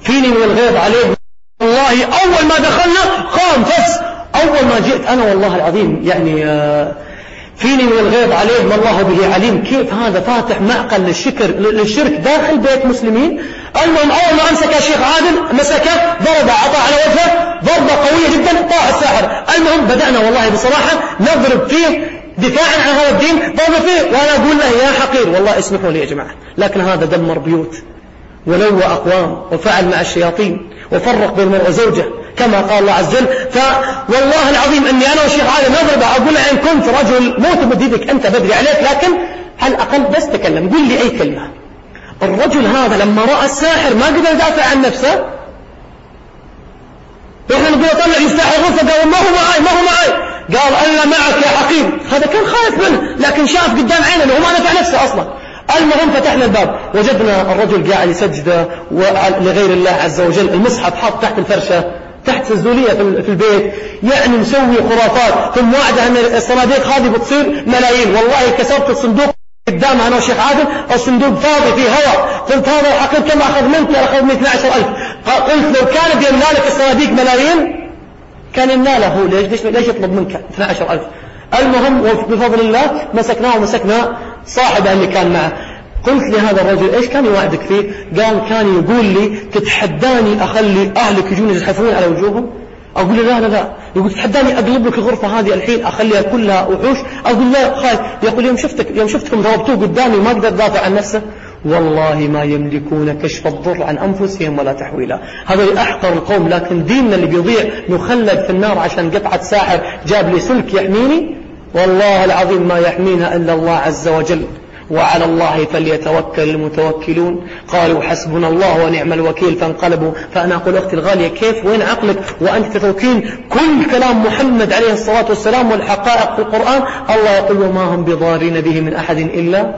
فيني من الغيظ عليه. والله أول ما دخلنا قام بس. أول ما جئت أنا والله العظيم يعني آه، فيني من الغيظ عليه ما الله به عليم. كيف هذا فاتح معقل للشكر للشرك داخل بيت مسلمين؟ المهم أول ما أمسك الشيخ عادل مسكه ضربه عطى على وجهه ضربة قوية جدا طاح الساحر. المهم بدأنا والله بصراحة نضرب فيه دفاعا عن هذا الدين. ضرب فيه وأنا أقول له يا حقير والله اسمحوا لي يا جماعة لكن هذا دمر بيوت ولو أقوام وفعل مع الشياطين وفرق بين المرء وزوجه. كما قال الله عز وجل فوالله العظيم أني أنا والشيخ عادل نضربه أقول إن كنت رجل مو تمد أنت بدري عليك لكن على الأقل بس تكلم قل لي أي كلمة. الرجل هذا لما رأى الساحر ما قدر يدافع عن نفسه. إحنا نقول طلع يفتح الغرفة قال ما هو معي ما هو معي قال أنا معك يا حقيم هذا كان خايف منه لكن شاف قدام عينه انه ما نفع نفسه أصلا. المهم فتحنا الباب وجدنا الرجل قاعد يسجد لغير الله عز وجل المصحف حاط تحت الفرشة. تحت الزولية في البيت. يعني مسوي خرافات. ثم وعده أن الصناديق هذه بتصير ملايين. والله كسرت الصندوق قدام أنا وشيخ عادل الصندوق فاضي فيه هواء. قلت هذا الحقير كم أخذ منك؟ أخذ مني 12000 قلت لو كان بيملا لك الصناديق ملايين كان يملا له ليش ليش ليش يطلب منك 12000 المهم بفضل الله مسكناه ومسكنا صاحبه اللي كان معه. قلت لهذا الرجل إيش كان يوعدك فيه? قال كان يقول لي تتحداني أخلي أهلك يجون يزحفون على وجوههم؟ أقول له لا لا لا. يقول تحداني أقلب لك الغرفة هذه الحين أخليها كلها وحوش؟ أقول لا خايف. يقول يوم شفتك يوم شفتكم ضربتوه قدامي ما أقدر دافع عن نفسه. والله ما يملكون كشف الضر عن أنفسهم ولا تحويلا. هذا أحقر القوم لكن ديننا اللي بيضيع نخلد في النار عشان قطعة ساحر جاب لي سلك يحميني والله العظيم ما يحمينا إلا الله عز وجل. وعلى الله فليتوكل المتوكلون. قالوا حسبنا الله ونعم الوكيل. فانقلبوا. فأنا أقول أختي الغالية كيف؟ وين عقلك؟ وأنت تتوكين كل كلام محمد عليه الصلاة والسلام والحقائق في القرآن الله يقول وما هم بضارين به من أحد إلا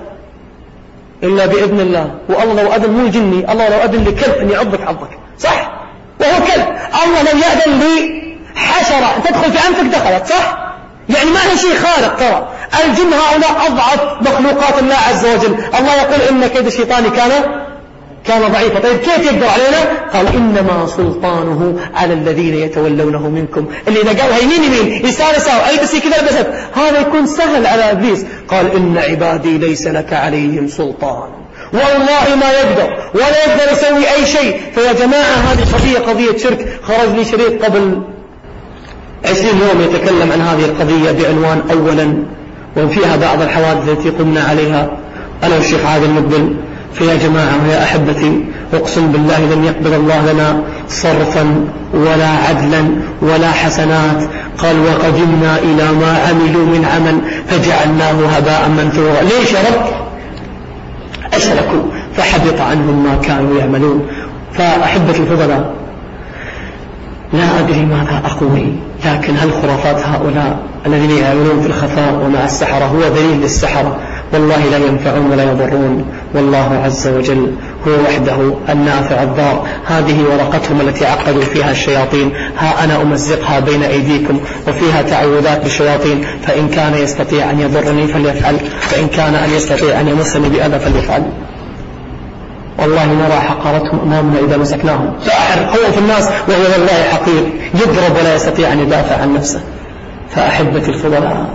إلا بإذن الله. والله لو أذن مو جني. الله لو أذن لكلب أن يعضك عضك. صح؟ وهو كلب. الله لو يأذن لي حشرة تدخل في أنفك دخلت. صح؟ يعني ما هي شيء خارق ترى. الجن هؤلاء أضعف مخلوقات الله عز وجل. الله يقول إن كيد الشيطان كان كان ضعيفا. طيب كيف يقدر علينا؟ قال إنما سلطانه على الذين يتولونه منكم. اللي إذا قالها يمين يمين؟ يسار يسار. ألبسي كذا البست هذا يكون سهل على إبليس. قال إن عبادي ليس لك عليهم سلطان. والله ما يقدر. ولا يقدر يسوي أي شيء. فيا جماعة هذه قضية قضية شرك. خرج لي شريط قبل عشرين يوم يتكلم عن هذه القضية بعنوان أولا وفيها بعض الحوادث التي قمنا عليها. أنا والشيخ عادل مقبل فيا جماعة ويا أحبتي أقسم بالله لن يقبل الله لنا صرفا ولا عدلا ولا حسنات. قال وقدمنا إلى ما عملوا من عمل فجعلناه هباء منثورا. ليش يا رب؟ أشركوا. فحبط عنهم ما كانوا يعملون. فأحبة الفضلاء لا أدري ماذا أقول. لكن هل خرافات هؤلاء الذين يعملون في الخفاء ومع السحرة هو دليل للسحرة؟ والله لا ينفعون ولا يضرون. والله عز وجل هو وحده النافع الضار. هذه ورقتهم التي عقدوا فيها الشياطين. ها أنا أمزقها بين أيديكم وفيها تعوذات بالشياطين فإن كان يستطيع أن يضرني فليفعل. فإن كان أن يستطيع أن يمسني بأذى فليفعل. والله نرى حقارتهم أمامنا إذا مسكناهم. ساحر خوف الناس وهو والله حقير. يضرب ولا يستطيع أن يدافع عن نفسه. فأحبة الفضلاء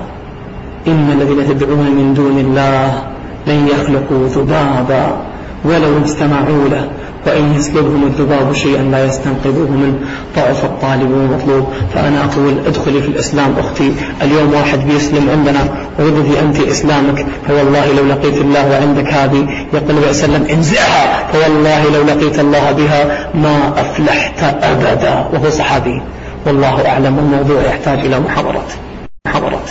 إن الذين تدعون من دون الله لن يخلقوا ذبابا ولو اجتمعوا له. وإن يسلبهم الذباب شيئا لا يستنقذوه منه. ضعف الطالب والمطلوب. فأنا أقول ادخلي في الإسلام أختي. اليوم واحد بيسلم عندنا. ويبغي أنت إسلامك. فوالله لو لقيت الله وعندك هذه. يقول صلى الله عليه وسلم انزعها. فوالله لو لقيت الله بها ما أفلحت أبدا. وهو صحابي. والله أعلم الموضوع يحتاج إلى محاضرات محاضرات